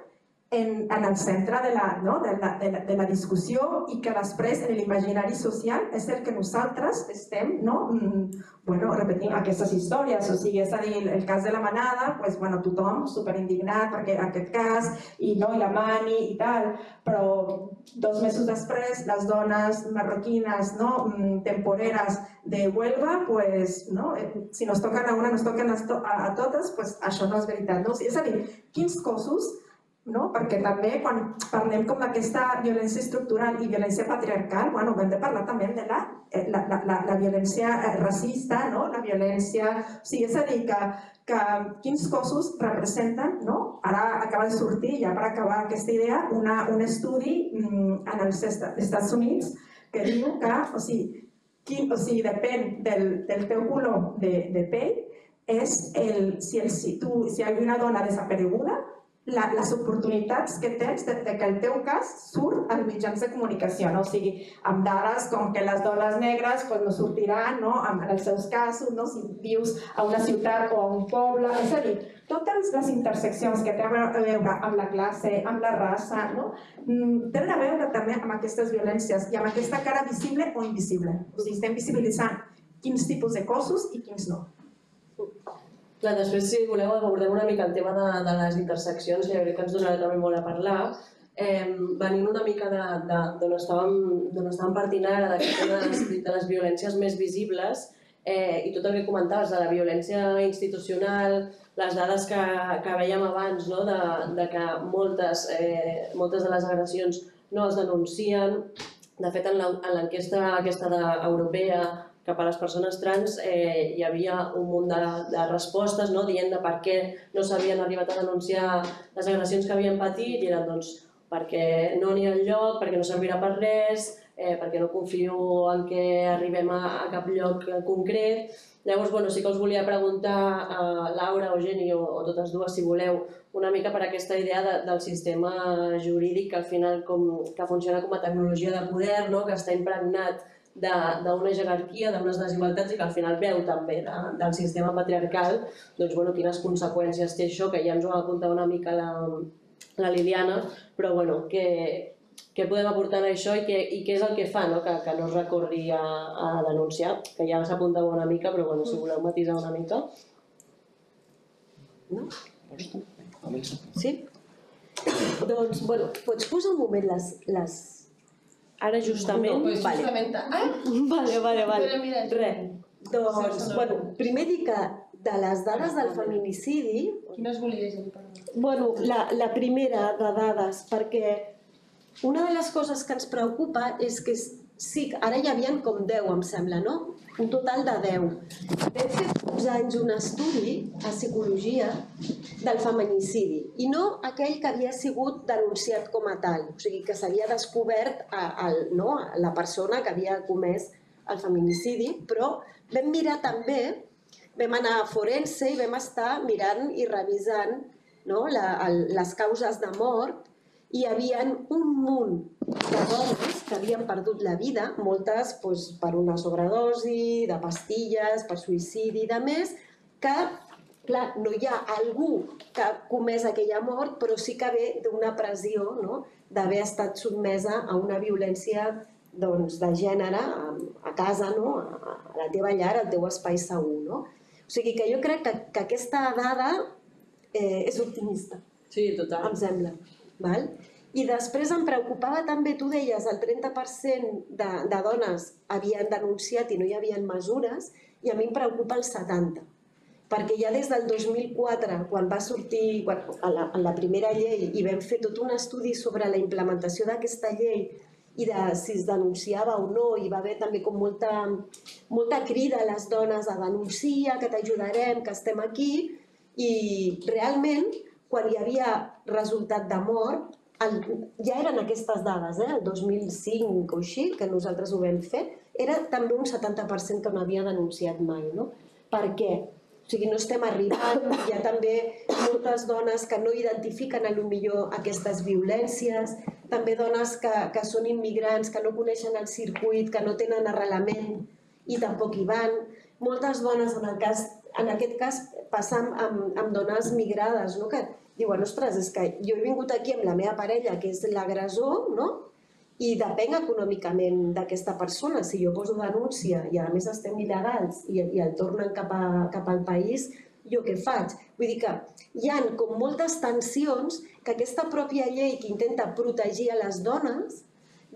en, en el centre de la, no? de, la, de, la, de la discussió i que després en l'imaginari social és el que nosaltres estem no? Mm, bueno, repetint aquestes històries. O sigui, és a dir, el cas de la manada, pues, bueno, tothom superindignat perquè aquest cas i, no? i la mani i tal, però dos mesos després les dones marroquines no? Mm, temporeres de Huelva, pues, no? Eh, si nos toquen a una, nos toquen a, a, a totes, pues, això no és veritat. No? O sigui, és a dir, quins cossos no? perquè també quan parlem com d'aquesta violència estructural i violència patriarcal, bueno, hem de parlar també de la, eh, la, la, la, violència eh, racista, no? la violència... O sigui, és a dir, que, que quins cossos representen, no? ara acaba de sortir, ja per acabar aquesta idea, una, un estudi mm, en els Estats Units que diu que, o sigui, quin, o sigui depèn del, del teu color de, de pell, és el, si, el, si, tu, si hi ha una dona desapareguda, la, les oportunitats que tens de, de que el teu cas surt als mitjans de comunicació, no? o sigui, amb dades com que les dones negres pues, no sortiran no? en els seus casos, no? si vius a una ciutat o a un poble, és a dir, totes les interseccions que tenen a veure amb la classe, amb la raça, no? Mm, tenen a veure també amb aquestes violències i amb aquesta cara visible o invisible. O sigui, estem visibilitzant quins tipus de cossos i quins no. Clar, després, si voleu, abordem una mica el tema de, de les interseccions, que crec que ens donarà també molt a parlar, eh, venint una mica d'on estàvem, estàvem partint ara, de les, de les violències més visibles, eh, i tot el que comentaves de la violència institucional, les dades que, que veiem abans, no? de, de que moltes, eh, moltes de les agressions no es denuncien. De fet, en l'enquesta aquesta de, europea cap a les persones trans eh, hi havia un munt de, de respostes no? dient de per què no s'havien arribat a denunciar les agressions que havien patit i eren doncs, perquè no ha lloc, perquè no servirà per res, eh, perquè no confio en que arribem a, a cap lloc concret. Llavors, bueno, sí que us volia preguntar a Laura o Geni, o, o totes dues, si voleu, una mica per aquesta idea de, del sistema jurídic que al final com, que funciona com a tecnologia de poder, no? que està impregnat d'una jerarquia, d'unes desigualtats i que al final veu també de, del sistema patriarcal, doncs bueno, quines conseqüències té això, que ja ens ho va apuntar una mica la, la Liliana, però bueno, què, què podem aportar en això i què, i què és el que fa no? que, que no es recorri a, a denunciar, que ja s'apuntava una mica, però bueno, si voleu matisar una mica. Comença. Sí? Doncs, bueno, pots posar un moment les... les... Ara justament... Pues Vale. justament... Ah, Vale, vale, vale. Però mira, Res. Doncs, bueno, primer dir que de les dades del feminicidi, Quines volies dir, bueno, la, la primera de dades, perquè una de les coses que ens preocupa és que sí, ara hi havia com 10, em sembla, no? Un total de 10. Vam fer uns anys un estudi a psicologia del feminicidi i no aquell que havia sigut denunciat com a tal, o sigui, que s'havia descobert a, a, no, a la persona que havia comès el feminicidi, però vam mirar també, vam anar a forense i vam estar mirant i revisant no, la, el, les causes de mort hi havia un munt de dones que havien perdut la vida, moltes doncs, per una sobredosi, de pastilles, per suïcidi i de més, que, clar, no hi ha algú que ha comès aquella mort, però sí que ve d'una pressió no? d'haver estat sotmesa a una violència doncs, de gènere a, a casa, no? a, a la teva llar, al teu espai segur. No? O sigui que jo crec que, que aquesta dada eh, és optimista Sí, total. em sembla. Val? I després em preocupava també, tu deies, el 30% de, de dones havien denunciat i no hi havia mesures, i a mi em preocupa el 70%. Perquè ja des del 2004, quan va sortir quan, a, la, a la primera llei i vam fer tot un estudi sobre la implementació d'aquesta llei i de si es denunciava o no, i va haver també com molta, molta crida a les dones a denunciar, que t'ajudarem, que estem aquí, i realment quan hi havia resultat de mort, el, ja eren aquestes dades, eh? el 2005 o així, que nosaltres ho vam fer, era també un 70% que no havia denunciat mai. No? Per què? O sigui, no estem arribant, hi ha també moltes dones que no identifiquen a lo millor aquestes violències, també dones que, que són immigrants, que no coneixen el circuit, que no tenen arrelament i tampoc hi van. Moltes dones, en, el cas, en aquest cas, passa amb, amb, amb dones migrades, no? que diuen, ostres, és que jo he vingut aquí amb la meva parella, que és l'agressor, no? i depenc econòmicament d'aquesta persona. Si jo poso denúncia i a més estem il·legals i, i el tornen cap, a, cap al país, jo què faig? Vull dir que hi han com moltes tensions que aquesta pròpia llei que intenta protegir a les dones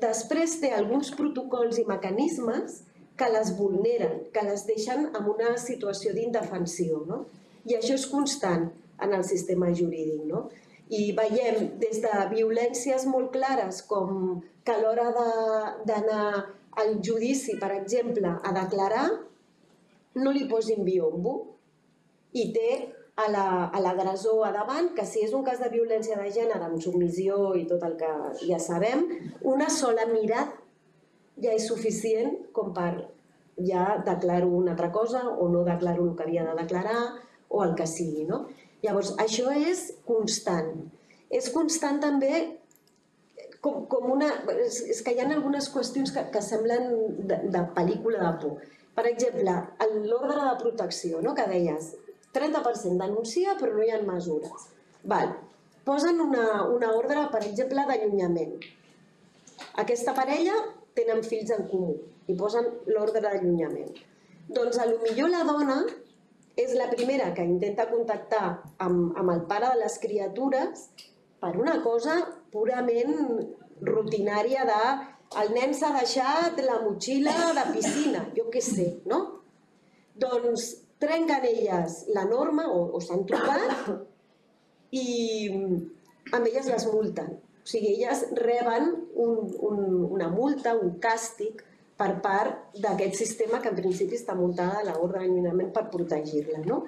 després té alguns protocols i mecanismes que les vulneren, que les deixen en una situació d'indefensió. No? I això és constant en el sistema jurídic. No? I veiem des de violències molt clares com que a l'hora d'anar al judici, per exemple, a declarar, no li posin biombo i té a la- a l'agressor a davant, que si és un cas de violència de gènere amb submissió i tot el que ja sabem, una sola mirada ja és suficient com per ja declaro una altra cosa o no declaro el que havia de declarar o el que sigui, no? Llavors, això és constant. És constant també com, com una... És, és que hi ha algunes qüestions que, que semblen de, de pel·lícula de por. Per exemple, l'ordre de protecció, no? que deies, 30% denuncia però no hi ha mesures. Val. Posen una, una ordre, per exemple, d'allunyament. Aquesta parella tenen fills en comú i posen l'ordre d'allunyament. Doncs a lo millor la dona és la primera que intenta contactar amb, amb el pare de les criatures per una cosa purament rutinària de el nen s'ha deixat la motxilla de piscina, jo què sé, no? Doncs trenquen elles la norma o, o s'han trobat i amb elles les multen. O sigui, elles reben un, un, una multa, un càstig per part d'aquest sistema que en principi està muntada a l'ordre d'allunyament per protegir-la. No?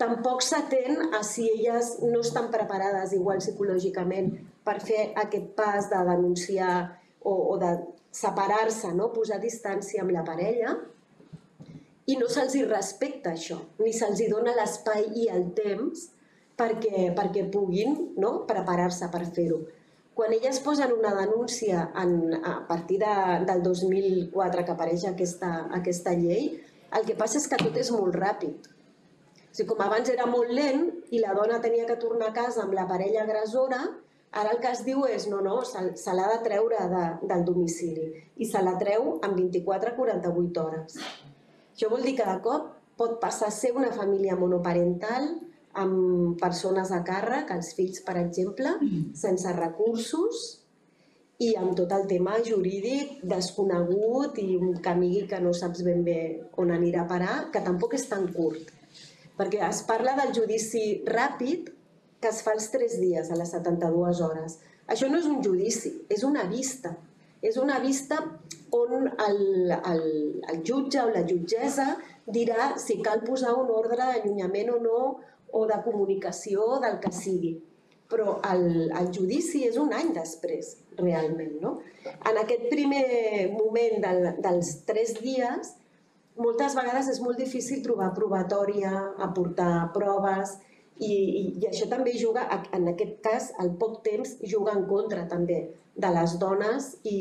Tampoc s'atén a si elles no estan preparades igual psicològicament per fer aquest pas de denunciar o, o de separar-se, no? posar distància amb la parella, i no se'ls respecta això, ni se'ls dona l'espai i el temps perquè, perquè puguin no? preparar-se per fer-ho. Quan elles posen una denúncia en, a partir de, del 2004 que apareix aquesta, aquesta llei, el que passa és que tot és molt ràpid. O sigui, com abans era molt lent i la dona tenia que tornar a casa amb la parella agressora, ara el que es diu és no, no, se, se l'ha de treure de, del domicili i se la treu en 24-48 hores. Això vol dir que de cop pot passar a ser una família monoparental amb persones a càrrec, els fills, per exemple, sense recursos i amb tot el tema jurídic desconegut i un camí que no saps ben bé on anirà a parar, que tampoc és tan curt. Perquè es parla del judici ràpid que es fa els 3 dies, a les 72 hores. Això no és un judici, és una vista. És una vista on el, el, el jutge o la jutgessa dirà si cal posar un ordre d'allunyament o no, o de comunicació, del que sigui. Però el, el judici és un any després, realment. No? En aquest primer moment del, dels tres dies, moltes vegades és molt difícil trobar provatòria, aportar proves, i, i, i això també juga, en aquest cas, al poc temps, juga en contra també de les dones i,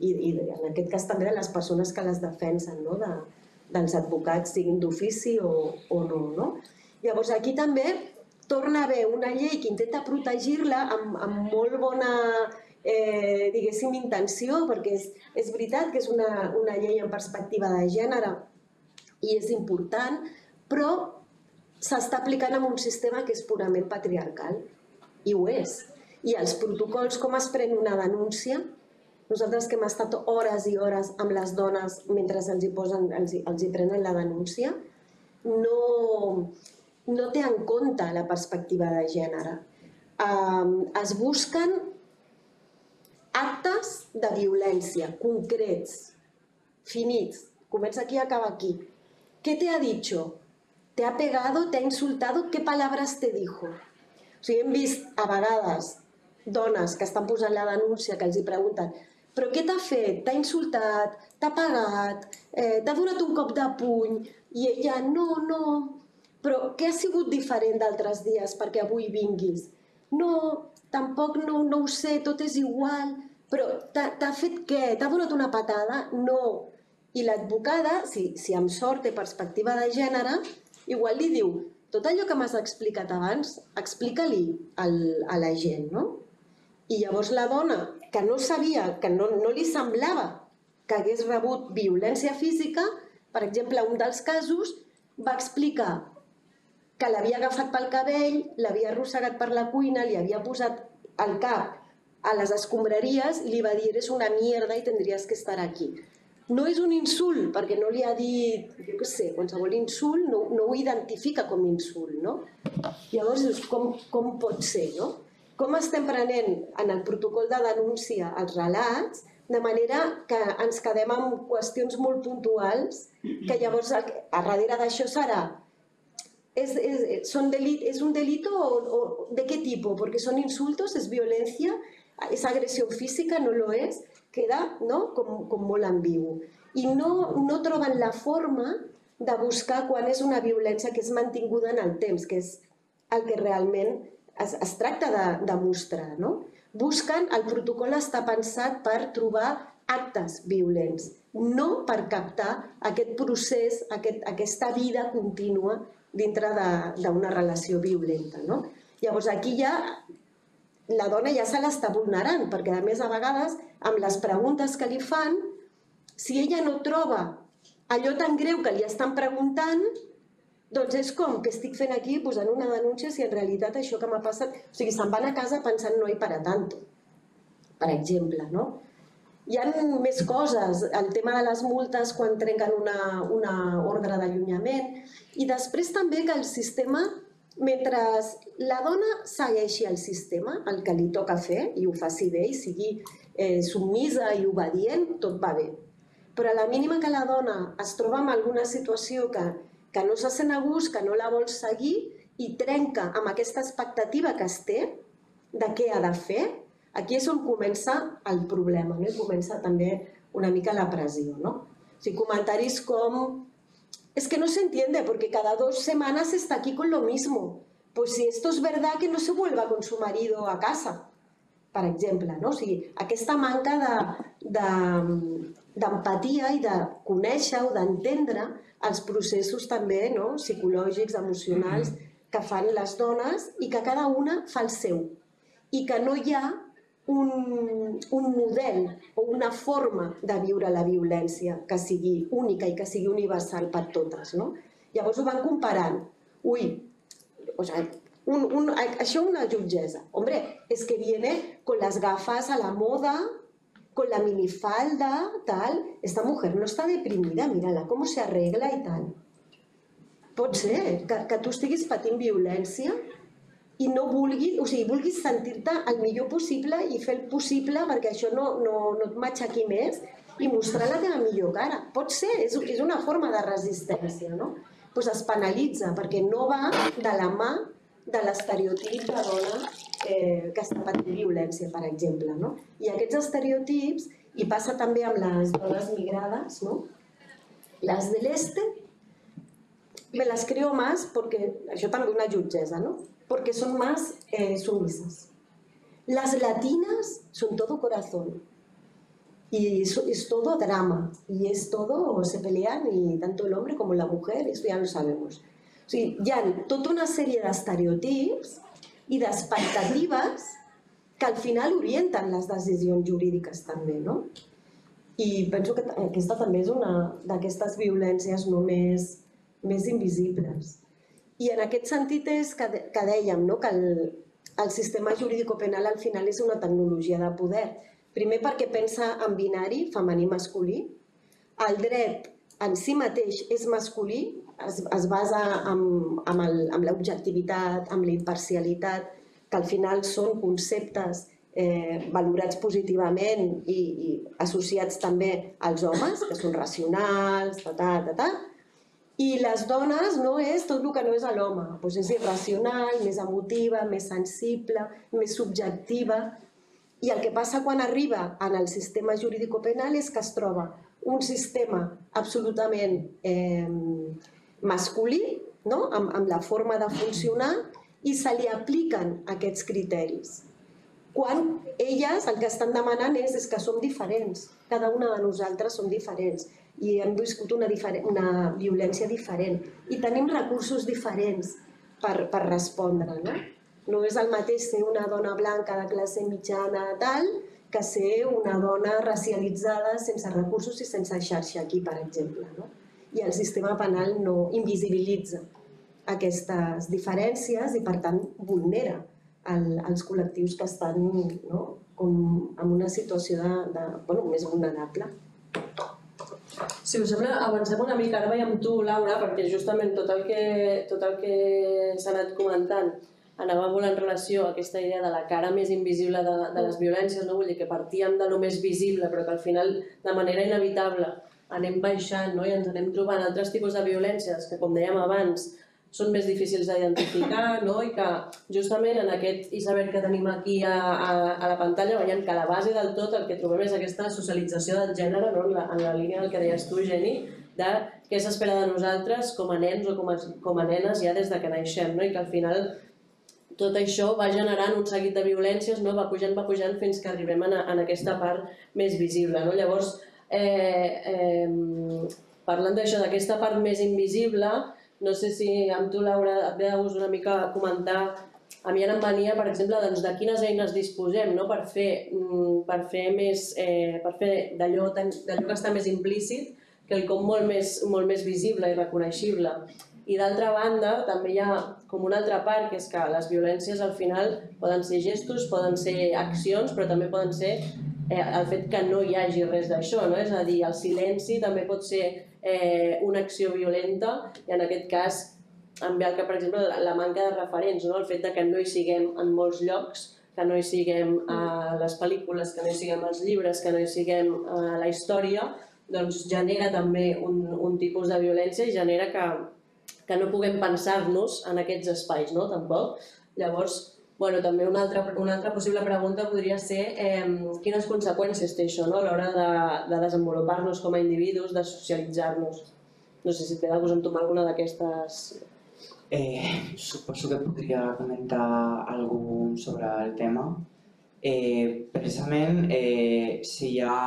i, i en aquest cas també de les persones que les defensen, no? de, dels advocats, siguin d'ofici o, o no, no. Llavors aquí també torna a haver una llei que intenta protegir-la amb, amb molt bona eh, diguéssim, intenció, perquè és, és veritat que és una, una llei en perspectiva de gènere i és important, però s'està aplicant en un sistema que és purament patriarcal. I ho és. I els protocols, com es pren una denúncia, nosaltres que hem estat hores i hores amb les dones mentre els hi, posen, els hi, els hi prenen la denúncia, no, no té en compte la perspectiva de gènere. Um, es busquen actes de violència concrets, finits. Comença aquí i acaba aquí. ¿Qué te ha dicho? ¿Te ha pegado? ¿Te ha insultado? ¿Qué palabras te dijo? O sigui, hem vist a vegades dones que estan posant la denúncia, que els hi pregunten però què t'ha fet? T'ha insultat? T'ha pagat? Eh, T'ha donat un cop de puny? I ella, no, no. Però què ha sigut diferent d'altres dies perquè avui vinguis? No, tampoc no, no ho sé, tot és igual. Però t'ha fet què? T'ha donat una patada? No. I l'advocada, si, si amb sort té perspectiva de gènere, igual li diu, tot allò que m'has explicat abans, explica-li a la gent, no? I llavors la dona, que no sabia, que no, no li semblava que hagués rebut violència física, per exemple, un dels casos, va explicar que l'havia agafat pel cabell, l'havia arrossegat per la cuina, li havia posat el cap a les escombraries i li va dir eres una mierda i tindries que estar aquí no és un insult, perquè no li ha dit, jo què sé, qualsevol insult no, no ho identifica com insult, no? Llavors, com, com pot ser, no? Com estem prenent en el protocol de denúncia els relats, de manera que ens quedem amb qüestions molt puntuals, que llavors a, a darrere d'això serà és, és, són delit, és un delito o, o de què tipus? Perquè són insultos, és violència, és agressió física, no lo és? queda no? com, com molt ambigu. I no, no troben la forma de buscar quan és una violència que és mantinguda en el temps, que és el que realment es, es tracta de, de mostrar. No? Busquen, el protocol està pensat per trobar actes violents, no per captar aquest procés, aquest, aquesta vida contínua dintre d'una relació violenta. No? Llavors aquí ja la dona ja se l'està vulnerant, perquè a més a vegades amb les preguntes que li fan, si ella no troba allò tan greu que li estan preguntant, doncs és com que estic fent aquí posant una denúncia si en realitat això que m'ha passat... O sigui, se'n van a casa pensant no hi para tanto. per exemple, no? Hi ha més coses, el tema de les multes quan trenquen una, una ordre d'allunyament i després també que el sistema, mentre la dona segueixi el sistema, el que li toca fer i ho faci bé i sigui eh, submisa i obedient, tot va bé. Però a la mínima que la dona es troba en alguna situació que, que no se sent a gust, que no la vol seguir i trenca amb aquesta expectativa que es té de què ha de fer, Aquí és on comença el problema, no? I comença també una mica la pressió, ¿no? O sigui, comentaris com es que no se entiende porque cada dos semanas está aquí con lo mismo. Pues si esto es verdad que no se vuelva con su marido a casa, per exemple, no? O sigui, aquesta manca d'empatia de, de, i de conèixer o d'entendre els processos també no? psicològics, emocionals que fan les dones i que cada una fa el seu. I que no hi ha un, un model o una forma de viure la violència que sigui única i que sigui universal per totes. No? Llavors ho van comparant. Ui, o sea, un, un, això una jutgessa. Hombre, es que viene con las gafas a la moda, con la minifalda, tal. Esta mujer no està deprimida, mírala, com se arregla i tal. Pot ser que, que tu estiguis patint violència i no vulguis, o sigui, vulguis sentir-te el millor possible i fer el possible perquè això no, no, no et matxaqui més i mostrar la teva millor cara. Pot ser, és, és una forma de resistència, no? Pues es penalitza perquè no va de la mà de l'estereotip de dona eh, que està patint violència, per exemple. No? I aquests estereotips, i passa també amb les dones migrades, no? les de l'este, me las creo más porque, això també una jutgessa, no? Porque son más eh, sumisas. Las latinas son todo corazón y es, es, todo drama y es todo, se pelean y tanto el hombre como la mujer, esto ya lo sabemos. O sigui, hi ha tota una sèrie d'estereotips i d'expectatives que al final orienten les decisions jurídiques també, no? I penso que aquesta també és una d'aquestes violències no més, més invisibles. I en aquest sentit és que, que dèiem no? que el, el sistema jurídico-penal al final és una tecnologia de poder. Primer perquè pensa en binari, femení-masculí. El dret en si mateix és masculí, es, es basa en, en l'objectivitat, amb la imparcialitat, que al final són conceptes eh, valorats positivament i, i associats també als homes, que són racionals, ta, ta, ta, ta, i les dones no és tot el que no és l'home, doncs és irracional, més emotiva, més sensible, més subjectiva. I el que passa quan arriba en el sistema jurídico-penal és que es troba un sistema absolutament eh, masculí, no? amb, amb la forma de funcionar, i se li apliquen aquests criteris. Quan elles el que estan demanant és, és que som diferents, cada una de nosaltres som diferents i hem viscut una, una violència diferent i tenim recursos diferents per, per respondre. No? no és el mateix ser una dona blanca de classe mitjana tal que ser una dona racialitzada sense recursos i sense xarxa aquí, per exemple. No? I el sistema penal no invisibilitza aquestes diferències i, per tant, vulnera el, els col·lectius que estan no? com en una situació de, de, bueno, més vulnerable. Si us sembla, avancem una mica, ara veiem tu, Laura, perquè justament tot el que, tot el que s'ha anat comentant anava molt en relació a aquesta idea de la cara més invisible de, de les violències, no? vull dir que partíem de lo més visible, però que al final, de manera inevitable, anem baixant no? i ens anem trobant altres tipus de violències que, com dèiem abans, són més difícils d'identificar no? i que justament en aquest iceberg que tenim aquí a, a, a la pantalla veiem que la base del tot el que trobem és aquesta socialització del gènere no? en, la, en la línia del que deies tu, Geni, de què s'espera de nosaltres com a nens o com a, com a nenes ja des de que naixem no? i que al final tot això va generant un seguit de violències, no? va pujant, va pujant fins que arribem en, en aquesta part més visible. No? Llavors, eh, eh, parlant d'això, d'aquesta part més invisible, no sé si amb tu, Laura, et ve de gust una mica comentar a mi ara em venia, per exemple, doncs, de quines eines disposem no? per fer, mm, per fer, més, eh, per fer d'allò que està més implícit que el com molt més, molt més visible i reconeixible. I d'altra banda, també hi ha com una altra part, que és que les violències al final poden ser gestos, poden ser accions, però també poden ser eh, el fet que no hi hagi res d'això, no? És a dir, el silenci també pot ser eh, una acció violenta i en aquest cas em ve al cap, per exemple, la, la manca de referents, no? el fet de que no hi siguem en molts llocs, que no hi siguem a les pel·lícules, que no hi siguem als llibres, que no hi siguem a la història, doncs genera també un, un tipus de violència i genera que, que no puguem pensar-nos en aquests espais, no? Tampoc. Llavors, bueno, també una altra, una altra possible pregunta podria ser eh, quines conseqüències té això no? a l'hora de, de desenvolupar-nos com a individus, de socialitzar-nos. No sé si de gust entomar alguna d'aquestes... Eh, suposo que podria comentar algun sobre el tema. Eh, precisament, eh, si, hi ha,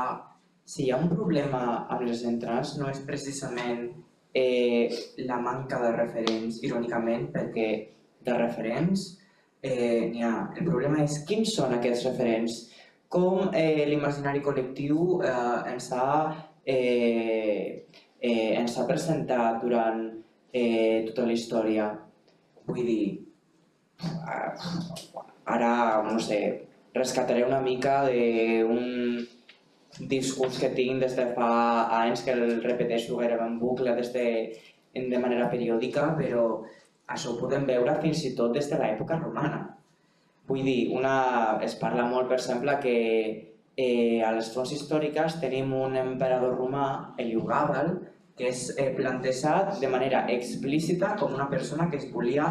si hi ha un problema amb les entrades, no és precisament eh, la manca de referents, irònicament, perquè de referents eh, ha. El problema és quins són aquests referents, com eh, l'imaginari col·lectiu eh, ens, ha, eh, eh, ens ha presentat durant eh, tota la història. Vull dir, ara, no sé, rescataré una mica d'un discurs que tinc des de fa anys que el repeteixo gairebé en bucle des de, de manera periòdica, però això ho podem veure fins i tot des de l'època romana. Vull dir, una, es parla molt, per exemple, que eh, a les fonts històriques tenim un emperador romà, Eliugàbal, que és eh, plantejat de manera explícita com una persona que es volia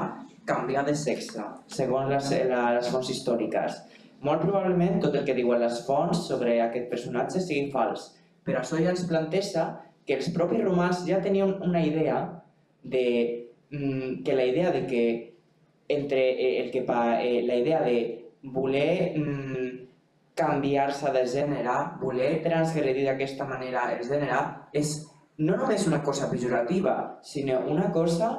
canviar de sexe, segons les, les fonts històriques. Molt probablement tot el que diuen les fonts sobre aquest personatge sigui fals, però això ja ens planteja que els propis romans ja tenien una idea de mm, que la idea de que entre eh, el que pa, eh, la idea de voler mm, canviar-se de gènere, voler transgredir d'aquesta manera el gènere, és no només una cosa pejorativa, sinó una cosa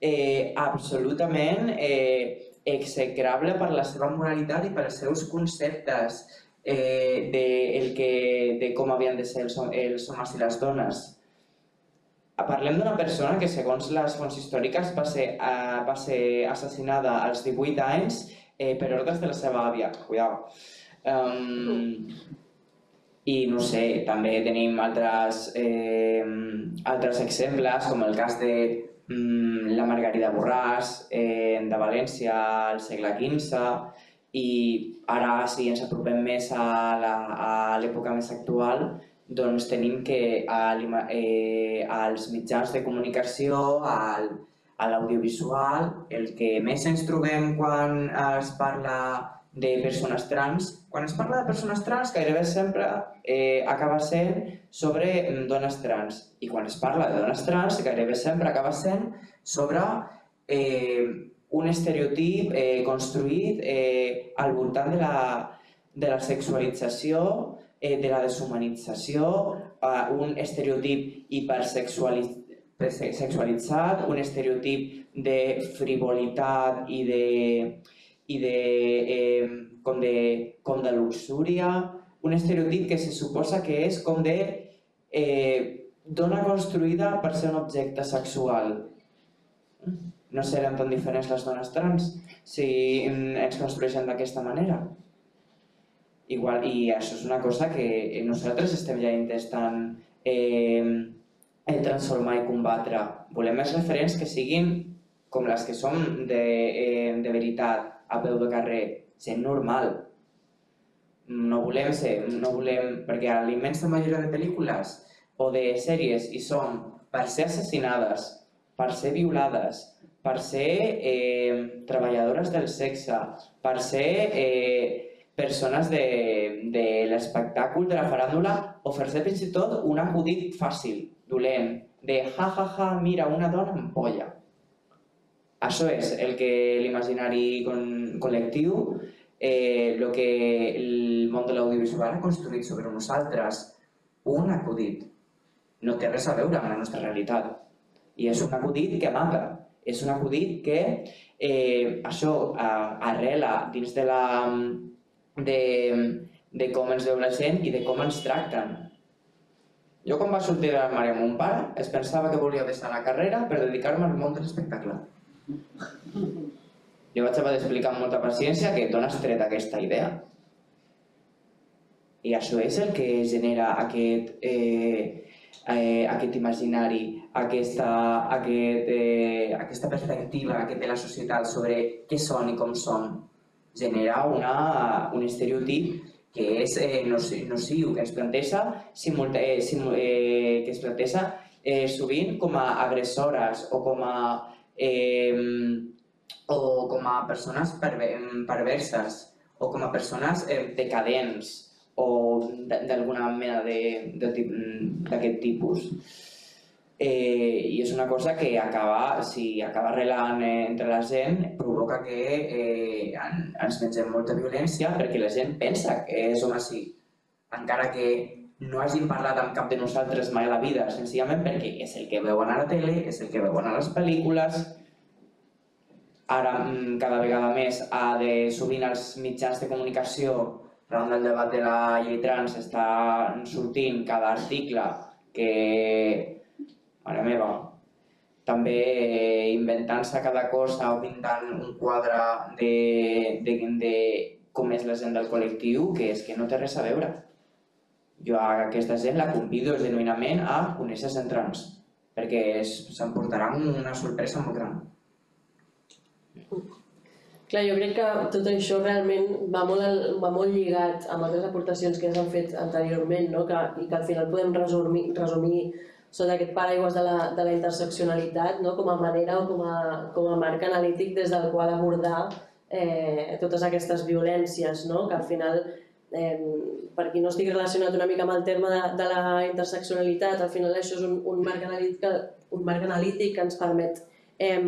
eh, absolutament eh, execrable per la seva moralitat i pels seus conceptes eh, de, el que, de com havien de ser els, els homes i les dones. Parlem d'una persona que, segons les fonts històriques, va ser, uh, va ser assassinada als 18 anys eh, per ordres de la seva àvia. Cuidao. Um, I no sé, també tenim altres, eh, altres exemples, com el cas de Mm, la Margarida Borràs, eh, de València al segle XV, i ara, si ens apropem més a l'època més actual, doncs tenim que a, eh, als mitjans de comunicació, al, a l'audiovisual, el que més ens trobem quan es parla de persones trans. Quan es parla de persones trans, gairebé sempre eh, acaba sent sobre mm, dones trans. I quan es parla de dones trans, gairebé sempre acaba sent sobre eh, un estereotip eh, construït eh, al voltant de la, de la sexualització, eh, de la deshumanització, eh, un estereotip hipersexualitzat, un estereotip de frivolitat i de, i de, eh, com, de, com de luxúria, un estereotip que se suposa que és com de eh, dona construïda per ser un objecte sexual. No seran tan diferents les dones trans si ens construeixen d'aquesta manera. Igual, I això és una cosa que nosaltres estem ja intentant eh, transformar i combatre. Volem més referents que siguin com les que som de, eh, de veritat, a peu de carrer, gent normal. No volem ser, no volem, perquè a l'immensa majoria de pel·lícules o de sèries hi som per ser assassinades, per ser violades, per ser eh, treballadores del sexe, per ser eh, persones de, de l'espectàcul, de la faràndula, o per ser fins i tot un acudit fàcil, dolent, de ja, ja, ja, mira, una dona amb polla. Això és el que l'imaginari col·lectiu, eh, que el món de l'audiovisual ha construït sobre nosaltres, un acudit. No té res a veure amb la nostra realitat. I és un acudit que mata. És un acudit que eh, això eh, arrela dins de, la, de, de com ens veu la gent i de com ens tracten. Jo quan va sortir de l'armari amb mon pare es pensava que volia deixar la carrera per dedicar-me al món de l'espectacle. Jo vaig haver d'explicar amb molta paciència que d'on has tret aquesta idea. I això és el que genera aquest, eh, eh, aquest imaginari, aquesta, aquest, eh, aquesta perspectiva que té la societat sobre què són i com són. Genera una, un estereotip que és eh, nociu, que es planteja, simulta, eh, simu, eh, que es planteja eh, sovint com a agressores o com a, eh, o com a persones perverses o com a persones eh, decadents o d'alguna mena d'aquest tipus. Eh, I és una cosa que acaba, si acaba arrelant eh, entre la gent, provoca que eh, ens mengem molta violència perquè la gent pensa que som així. Encara que no hagin parlat amb cap de nosaltres mai a la vida, senzillament perquè és el que veuen a la tele, és el que veuen a les pel·lícules, ara mm, cada vegada més a de sovint els mitjans de comunicació arran del debat de la llei trans està sortint cada article que, mare meva, també inventant-se cada cosa o pintant un quadre de, de, de com és la gent del col·lectiu, que és que no té res a veure. Jo a aquesta gent la convido genuïnament a conèixer gent trans, perquè s'emportaran una sorpresa molt gran. Clar, jo crec que tot això realment va molt, va molt lligat amb altres aportacions que s'han fet anteriorment no? que, i que al final podem resumir, resumir sota aquest paraigües de la, de la interseccionalitat no? com a manera o com a, com a marc analític des del qual abordar eh, totes aquestes violències, no? que al final, eh, per qui no estigui relacionat una mica amb el terme de, de la interseccionalitat, al final això és un, un, marc, analític, un marc analític que ens permet eh,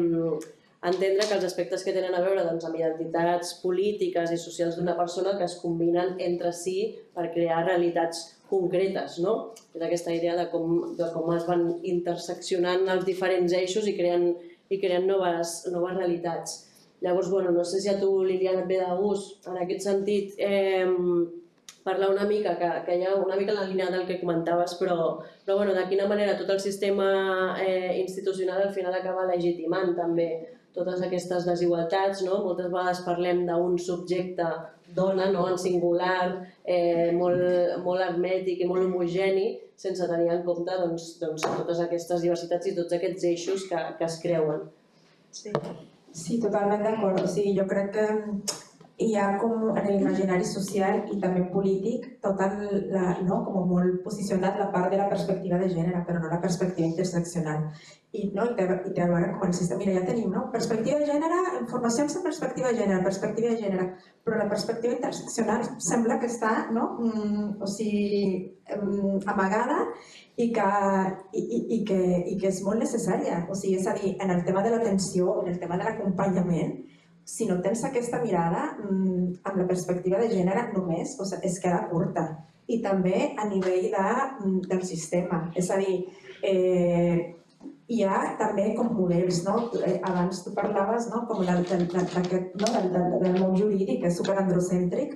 entendre que els aspectes que tenen a veure doncs, amb identitats polítiques i socials d'una persona que es combinen entre si per crear realitats concretes, no? És aquesta idea de com, de com es van interseccionant els diferents eixos i creant, i creant noves, noves realitats. Llavors, bueno, no sé si a tu, Liliana, et ve de gust, en aquest sentit, eh, parlar una mica, que, que hi ha una mica la línia del que comentaves, però, però bueno, de quina manera tot el sistema eh, institucional al final acaba legitimant també totes aquestes desigualtats, no? moltes vegades parlem d'un subjecte dona no? en singular, eh, molt, molt hermètic i molt homogeni, sense tenir en compte doncs, doncs, totes aquestes diversitats i tots aquests eixos que, que es creuen. Sí, sí totalment d'acord. O sigui, jo crec que hi ha com en l'imaginari social i també polític total la, no, com molt posicionat la part de la perspectiva de gènere, però no la perspectiva interseccional i, no, i, té, i té a veure com el sistema. Mira, ja tenim, no? Perspectiva de gènere, informacions en perspectiva de gènere, perspectiva de gènere, però la perspectiva interseccional sembla que està, no? Mm, o sigui, amagada i que, i, i, i, que, i que és molt necessària. O sigui, és a dir, en el tema de l'atenció, en el tema de l'acompanyament, si no tens aquesta mirada mm, amb la perspectiva de gènere només, o sigui, es queda curta. I també a nivell de, mm, del sistema. És a dir, eh, hi ha també com models, no? Eh, abans tu parlaves no? com del, del, del, no? del, del, del món jurídic, que és superandrocèntric,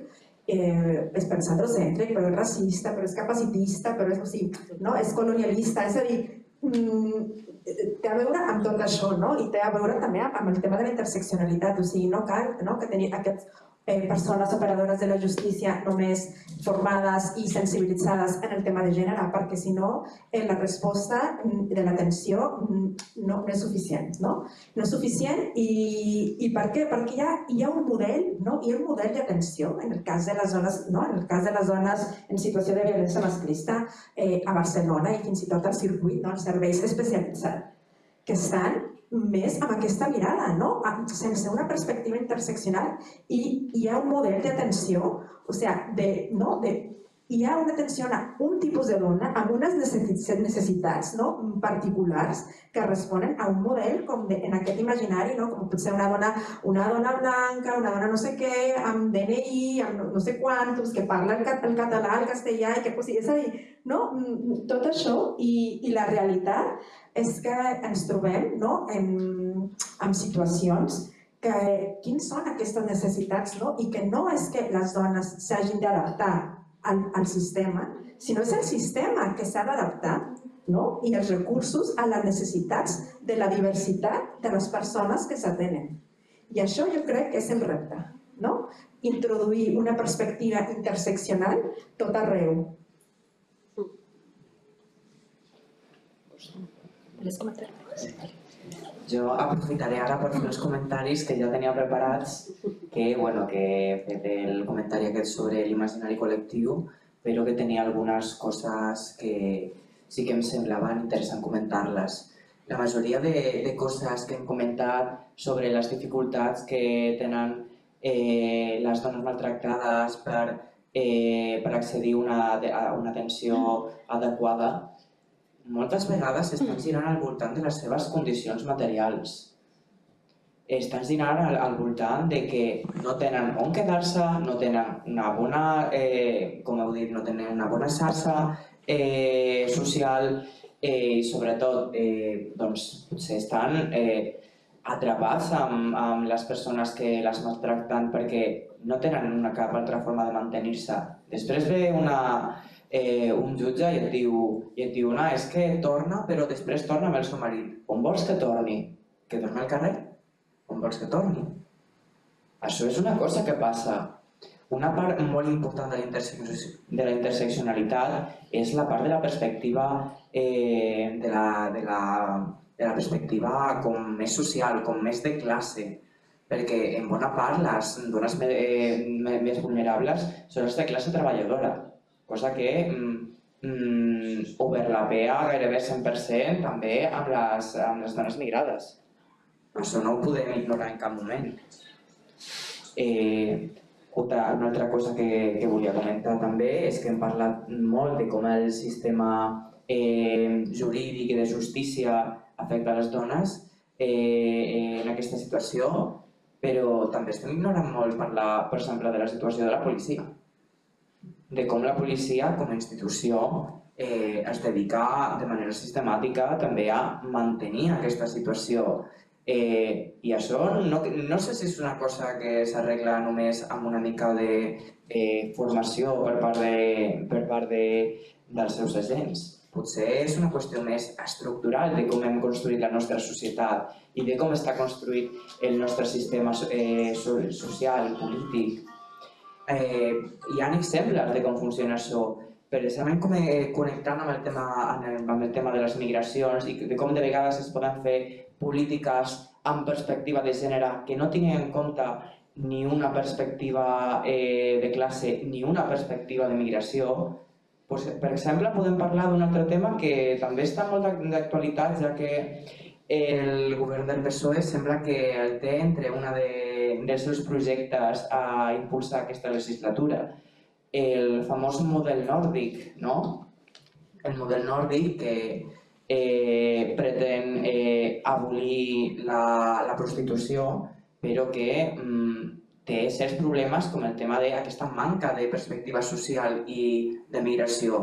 eh, és pensar androcèntric, però és racista, però és capacitista, però és, o sigui, no? és colonialista, és a dir, mm, té a veure amb tot això, no? I té a veure també amb el tema de la interseccionalitat, o sigui, no cal no? que tenir aquests eh, persones operadores de la justícia només formades i sensibilitzades en el tema de gènere, perquè si no eh, la resposta de l'atenció mm, no, no és suficient. No, no és suficient i, i per què? Perquè hi ha, hi ha un model, no? hi ha un model d'atenció en el cas de les zones, no? en el cas de les zones en situació de violència masclista eh, a Barcelona i fins i tot al circuit, no? els serveis especialitzats, que estan més amb aquesta mirada, no? sense una perspectiva interseccional i hi ha un model d'atenció, o sigui, de, no? de hi ha una atenció a un tipus de dona amb unes necessitats no? particulars que responen a un model com de, en aquest imaginari, no? com pot ser una dona, una dona blanca, una dona no sé què, amb DNI, amb no, no sé quantos, que parla el, català, el castellà, i que, pues, és a dir, no? tot això i, i la realitat és que ens trobem no? en, en situacions que quins són aquestes necessitats no? i que no és que les dones s'hagin d'adaptar al, al sistema, sinó és el sistema que s'ha d'adaptar no? i els recursos a les necessitats de la diversitat de les persones que s'atenen. I això jo crec que és el repte, no? introduir una perspectiva interseccional tot arreu. Jo aprofitaré ara per fer els comentaris que ja tenia preparats, que, bueno, que he fet el comentari aquest sobre l'imaginari col·lectiu, però que tenia algunes coses que sí que em semblaven interessant comentar-les. La majoria de, de coses que hem comentat sobre les dificultats que tenen eh, les dones maltractades per, eh, per accedir una, a una atenció adequada, moltes vegades estan girant al voltant de les seves condicions materials. Estan girant al, al voltant de que no tenen on quedar-se, no tenen una bona, eh, com heu dit, no tenen una bona xarxa eh, social eh, i sobretot eh, doncs, potser estan eh, atrapats amb, amb les persones que les maltracten perquè no tenen una cap altra forma de mantenir-se. Després ve una, eh, un jutge i et diu, i et diu no, és que torna, però després torna amb el seu marit. On vols que torni? Que torni al carrer? On vols que torni? Això és una cosa que passa. Una part molt important de la, de la interseccionalitat és la part de la perspectiva eh, de, la, de, la, de la perspectiva com més social, com més de classe, perquè en bona part les dones eh, més vulnerables són les de classe treballadora cosa que mm, mm, overlapea gairebé 100% també amb les, amb les dones migrades. Això no ho podem ignorar en cap moment. Eh, otra, una altra cosa que, que volia comentar també és que hem parlat molt de com el sistema eh, jurídic i de justícia afecta les dones eh, en aquesta situació, però també estem ignorant molt parlar, per exemple, de la situació de la policia de com la policia, com a institució, eh, es dedica de manera sistemàtica també a mantenir aquesta situació. Eh, I això no, no sé si és una cosa que s'arregla només amb una mica de eh, formació per part, de, per part de, dels seus agents. Potser és una qüestió més estructural de com hem construït la nostra societat i de com està construït el nostre sistema eh, social, polític, eh, hi ha exemples de com funciona això. Precisament com connectant amb el, tema, amb el tema de les migracions i de com de vegades es poden fer polítiques amb perspectiva de gènere que no tinguin en compte ni una perspectiva eh, de classe ni una perspectiva de migració, pues, per exemple, podem parlar d'un altre tema que també està molt d'actualitat, ja que el govern del PSOE sembla que el té entre una de dels seus projectes a impulsar aquesta legislatura. El famós model nòrdic, no? El model nòrdic que eh, pretén eh, abolir la, la prostitució, però que mm, té certs problemes com el tema d'aquesta manca de perspectiva social i de migració.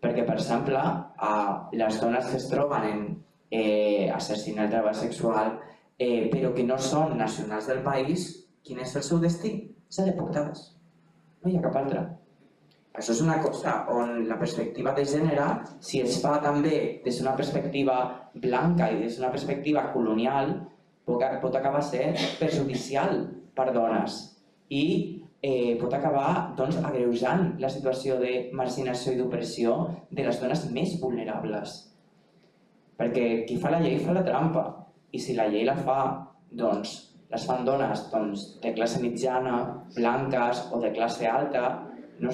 Perquè, per exemple, a les dones que es troben en eh, assassinat treball sexual eh, però que no són nacionals del país, quin és el seu destí? Ser deportades. No hi ha cap altra. Això és una cosa on la perspectiva de gènere, si es fa també des d'una perspectiva blanca i des d'una perspectiva colonial, pot, acabar sent perjudicial per dones i eh, pot acabar doncs, agreujant la situació de marginació i d'opressió de les dones més vulnerables. Perquè qui fa la llei fa la trampa. I si la llei la fa, doncs, les fan dones doncs, de classe mitjana, blanques o de classe alta, no,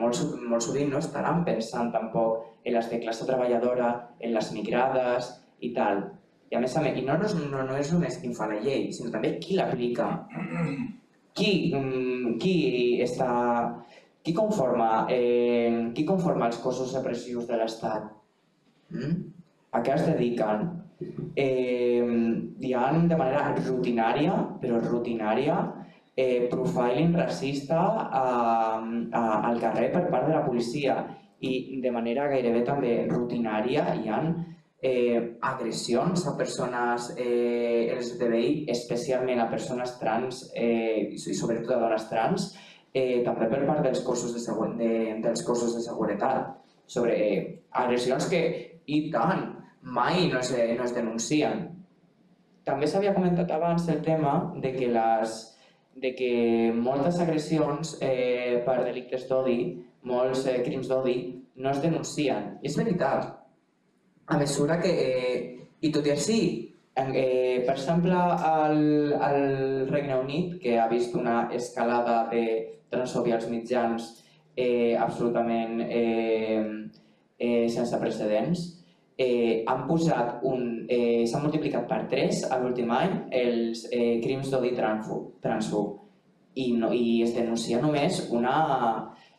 molt, molt sovint no estaran pensant tampoc en les de classe treballadora, en les migrades i tal. I a més a més, i no, no, no és només qui fa la llei, sinó també qui l'aplica. Qui, mm, qui està... Qui conforma, eh, qui conforma els cossos repressius de l'Estat? Mm? A què es dediquen? eh, hi ha de manera rutinària, però rutinària, eh, profiling racista a, a, al carrer per part de la policia i de manera gairebé també rutinària hi ha eh, agressions a persones eh, LGTBI, especialment a persones trans eh, i sobretot a dones trans, eh, també per part dels cossos de, segu de, dels cossos de seguretat sobre agressions que, i tant, mai no es, no es denuncien. També s'havia comentat abans el tema de que, les, de que moltes agressions eh, per delictes d'odi, molts eh, crims d'odi, no es denuncien. I és veritat. A mesura que... Eh, I tot i així, eh, per exemple, al, al Regne Unit, que ha vist una escalada de transfòbia als mitjans eh, absolutament eh, eh, sense precedents, eh, han posat un... Eh, s'han multiplicat per 3 a l'últim any els eh, crims d'odi transfòb i, no, i es denuncia només una,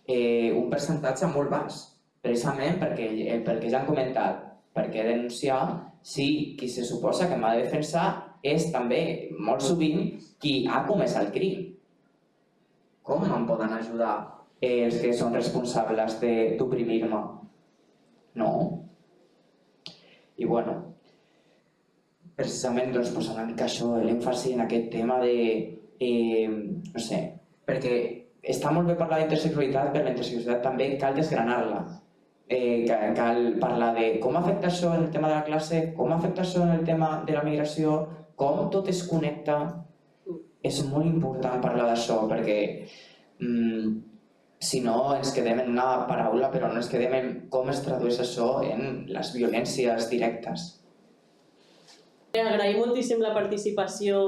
eh, un percentatge molt baix, precisament perquè, eh, pel que ja han comentat, perquè denunciar si qui se suposa que m'ha de defensar és també molt sovint qui ha comès el crim. Com em poden ajudar els que són responsables d'oprimir-me? No. I bueno, precisament doncs, una mica això, l'èmfasi en aquest tema de, eh, no sé, perquè està molt bé parlar d'intersexualitat, però la intersexualitat també cal desgranar-la. Eh, cal, cal parlar de com afecta això en el tema de la classe, com afecta això en el tema de la migració, com tot es connecta. És molt important parlar d'això perquè mm, si no ens quedem en una paraula però no ens quedem en com es tradueix això en les violències directes. Agraïm moltíssim la participació,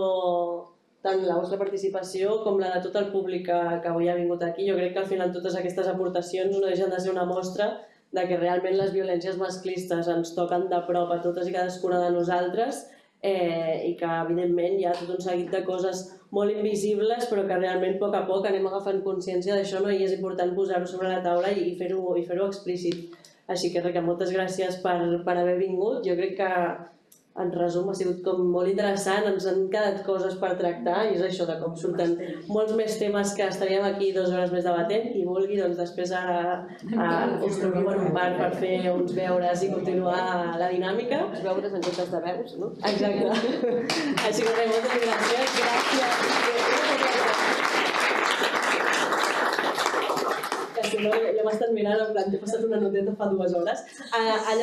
tant la vostra participació com la de tot el públic que, que avui ha vingut aquí. Jo crec que al final totes aquestes aportacions no deixen de ser una mostra de que realment les violències masclistes ens toquen de prop a totes i cadascuna de nosaltres eh, i que evidentment hi ha tot un seguit de coses molt invisibles però que realment a poc a poc anem agafant consciència d'això no? i és important posar-ho sobre la taula i fer-ho i fer explícit. Així que, que moltes gràcies per, per haver vingut. Jo crec que en resum ha sigut com molt interessant, ens han quedat coses per tractar i és això de com surten molts més temes que estaríem aquí dues hores més debatent i vulgui doncs després ara a, us trobem en un bar per fer uns veures i continuar la dinàmica. Els veures en comptes de veus, no? Exacte. Així que res, moltes gràcies. Gràcies. Que si no, ja m'estàs mirant en plan, t'he passat una noteta fa dues hores. Uh, allà